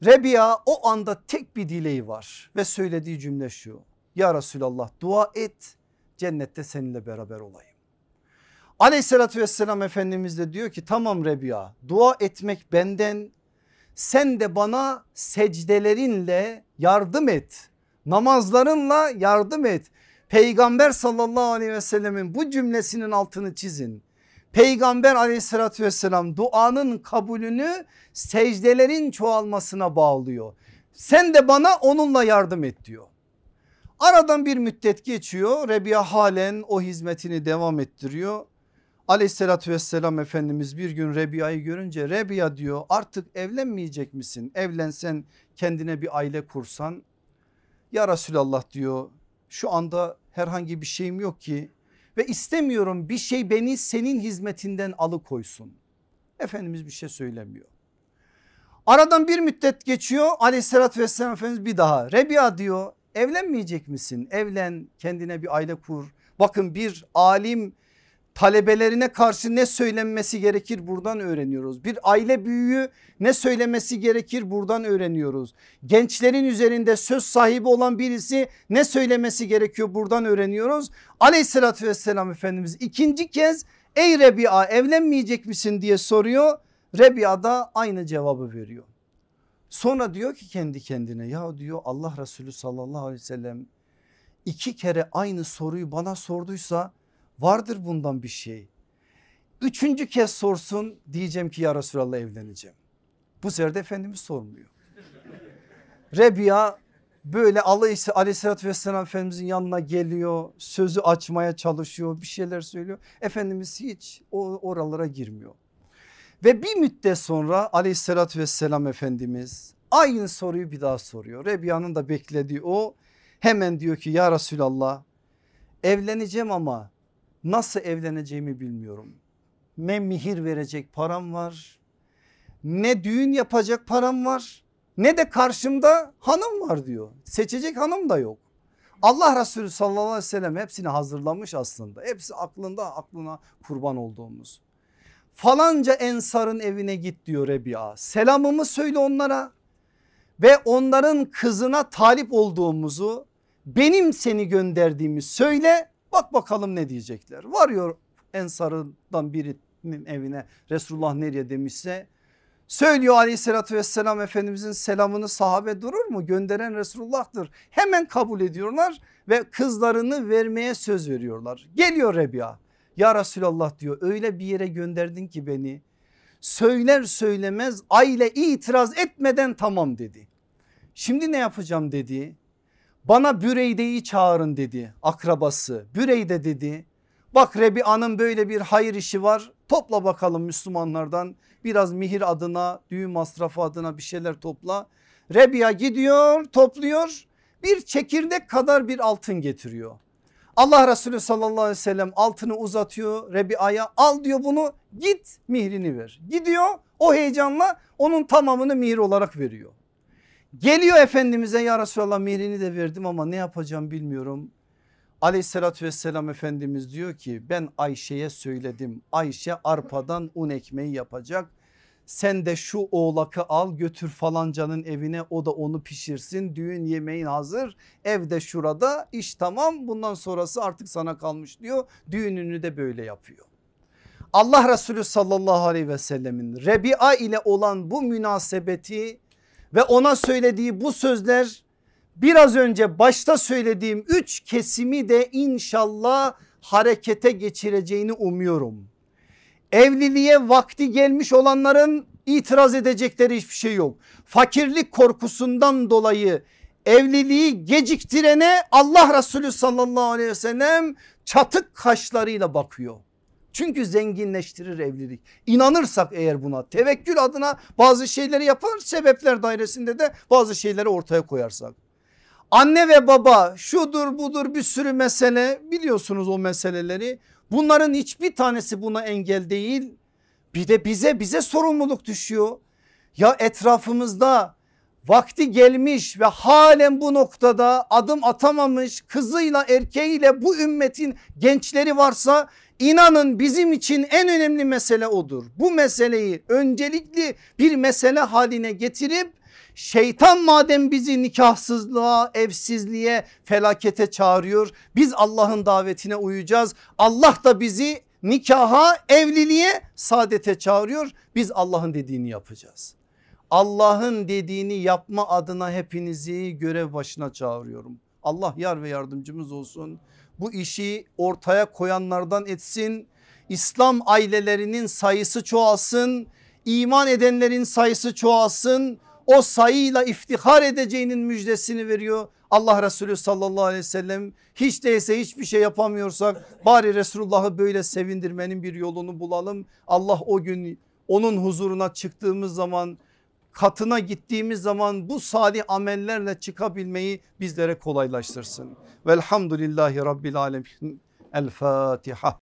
Rebiya o anda tek bir dileği var ve söylediği cümle şu. Ya Resulallah dua et cennette seninle beraber olayım. Aleyhissalatü vesselam Efendimiz de diyor ki tamam Rebiya dua etmek benden sen de bana secdelerinle yardım et. Namazlarınla yardım et. Peygamber sallallahu aleyhi ve sellemin bu cümlesinin altını çizin. Peygamber aleyhissalatü vesselam duanın kabulünü secdelerin çoğalmasına bağlıyor. Sen de bana onunla yardım et diyor. Aradan bir müddet geçiyor. Rebiya halen o hizmetini devam ettiriyor. Aleyhissalatü vesselam Efendimiz bir gün Rebiya'yı görünce Rebiya diyor artık evlenmeyecek misin? Evlensen kendine bir aile kursan. Ya Resulallah diyor şu anda herhangi bir şeyim yok ki ve istemiyorum bir şey beni senin hizmetinden alıkoysun. Efendimiz bir şey söylemiyor. Aradan bir müddet geçiyor aleyhissalatü vesselam Efendimiz bir daha Rebiya diyor evlenmeyecek misin? Evlen kendine bir aile kur. Bakın bir alim talebelerine karşı ne söylenmesi gerekir buradan öğreniyoruz. Bir aile büyüğü ne söylemesi gerekir buradan öğreniyoruz. Gençlerin üzerinde söz sahibi olan birisi ne söylemesi gerekiyor buradan öğreniyoruz. Aleyhissalatü vesselam Efendimiz ikinci kez ey Rebi'a evlenmeyecek misin diye soruyor. Rebi'a da aynı cevabı veriyor. Sonra diyor ki kendi kendine ya diyor Allah Resulü sallallahu aleyhi ve sellem iki kere aynı soruyu bana sorduysa vardır bundan bir şey. Üçüncü kez sorsun diyeceğim ki ya Resulallah evleneceğim. Bu sefer de Efendimiz sormuyor. Rebiya böyle aleyhissalatü vesselam Efendimizin yanına geliyor sözü açmaya çalışıyor bir şeyler söylüyor. Efendimiz hiç oralara girmiyor. Ve bir müddet sonra aleyhissalatü vesselam Efendimiz aynı soruyu bir daha soruyor. Rebiya'nın da beklediği o hemen diyor ki ya Resulallah evleneceğim ama nasıl evleneceğimi bilmiyorum. Ne mihir verecek param var ne düğün yapacak param var ne de karşımda hanım var diyor. Seçecek hanım da yok. Allah Resulü sallallahu aleyhi ve sellem hepsini hazırlamış aslında. Hepsi aklında aklına kurban olduğumuz. Falanca ensarın evine git diyor Rebi'a. Selamımı söyle onlara ve onların kızına talip olduğumuzu benim seni gönderdiğimi söyle bak bakalım ne diyecekler. Varıyor ensarından birinin evine Resulullah nereye demişse söylüyor aleyhissalatü vesselam Efendimizin selamını sahabe durur mu? Gönderen Resulullah'tır. Hemen kabul ediyorlar ve kızlarını vermeye söz veriyorlar. Geliyor Rebi'a ya Resulallah diyor öyle bir yere gönderdin ki beni söyler söylemez aile itiraz etmeden tamam dedi. Şimdi ne yapacağım dedi. Bana Büreyde'yi çağırın dedi akrabası. Büreyde dedi bak Rebi'anın böyle bir hayır işi var topla bakalım Müslümanlardan biraz mihir adına düğün masrafı adına bir şeyler topla. Rebi'a gidiyor topluyor bir çekirdek kadar bir altın getiriyor. Allah Resulü sallallahu aleyhi ve sellem altını uzatıyor Rebia'ya al diyor bunu git mihrini ver. Gidiyor o heyecanla onun tamamını mihir olarak veriyor. Geliyor Efendimiz'e ya Resulallah mihrini de verdim ama ne yapacağım bilmiyorum. Aleyhissalatü vesselam Efendimiz diyor ki ben Ayşe'ye söyledim. Ayşe arpadan un ekmeği yapacak. Sen de şu oğlakı al götür falancanın evine o da onu pişirsin. Düğün yemeğin hazır evde şurada iş tamam bundan sonrası artık sana kalmış diyor. Düğününü de böyle yapıyor. Allah Resulü sallallahu aleyhi ve sellemin Rebi'a ile olan bu münasebeti ve ona söylediği bu sözler biraz önce başta söylediğim üç kesimi de inşallah harekete geçireceğini umuyorum. Evliliğe vakti gelmiş olanların itiraz edecekleri hiçbir şey yok. Fakirlik korkusundan dolayı evliliği geciktirene Allah Resulü sallallahu aleyhi ve sellem çatık kaşlarıyla bakıyor. Çünkü zenginleştirir evlilik. İnanırsak eğer buna tevekkül adına bazı şeyleri yapar sebepler dairesinde de bazı şeyleri ortaya koyarsak. Anne ve baba şudur budur bir sürü mesele biliyorsunuz o meseleleri. Bunların hiçbir tanesi buna engel değil. Bir de bize bize sorumluluk düşüyor. Ya etrafımızda vakti gelmiş ve halen bu noktada adım atamamış kızıyla erkeğiyle bu ümmetin gençleri varsa inanın bizim için en önemli mesele odur. Bu meseleyi öncelikli bir mesele haline getirip Şeytan madem bizi nikahsızlığa, evsizliğe, felakete çağırıyor. Biz Allah'ın davetine uyacağız. Allah da bizi nikaha, evliliğe, saadete çağırıyor. Biz Allah'ın dediğini yapacağız. Allah'ın dediğini yapma adına hepinizi görev başına çağırıyorum. Allah yar ve yardımcımız olsun. Bu işi ortaya koyanlardan etsin. İslam ailelerinin sayısı çoğalsın. İman edenlerin sayısı çoğalsın o sayıyla iftihar edeceğinin müjdesini veriyor. Allah Resulü sallallahu aleyhi ve sellem hiç değilse hiçbir şey yapamıyorsak bari Resulullah'ı böyle sevindirmenin bir yolunu bulalım. Allah o gün onun huzuruna çıktığımız zaman katına gittiğimiz zaman bu salih amellerle çıkabilmeyi bizlere kolaylaştırsın. Velhamdülillahi Rabbil Alemin. El Fatiha.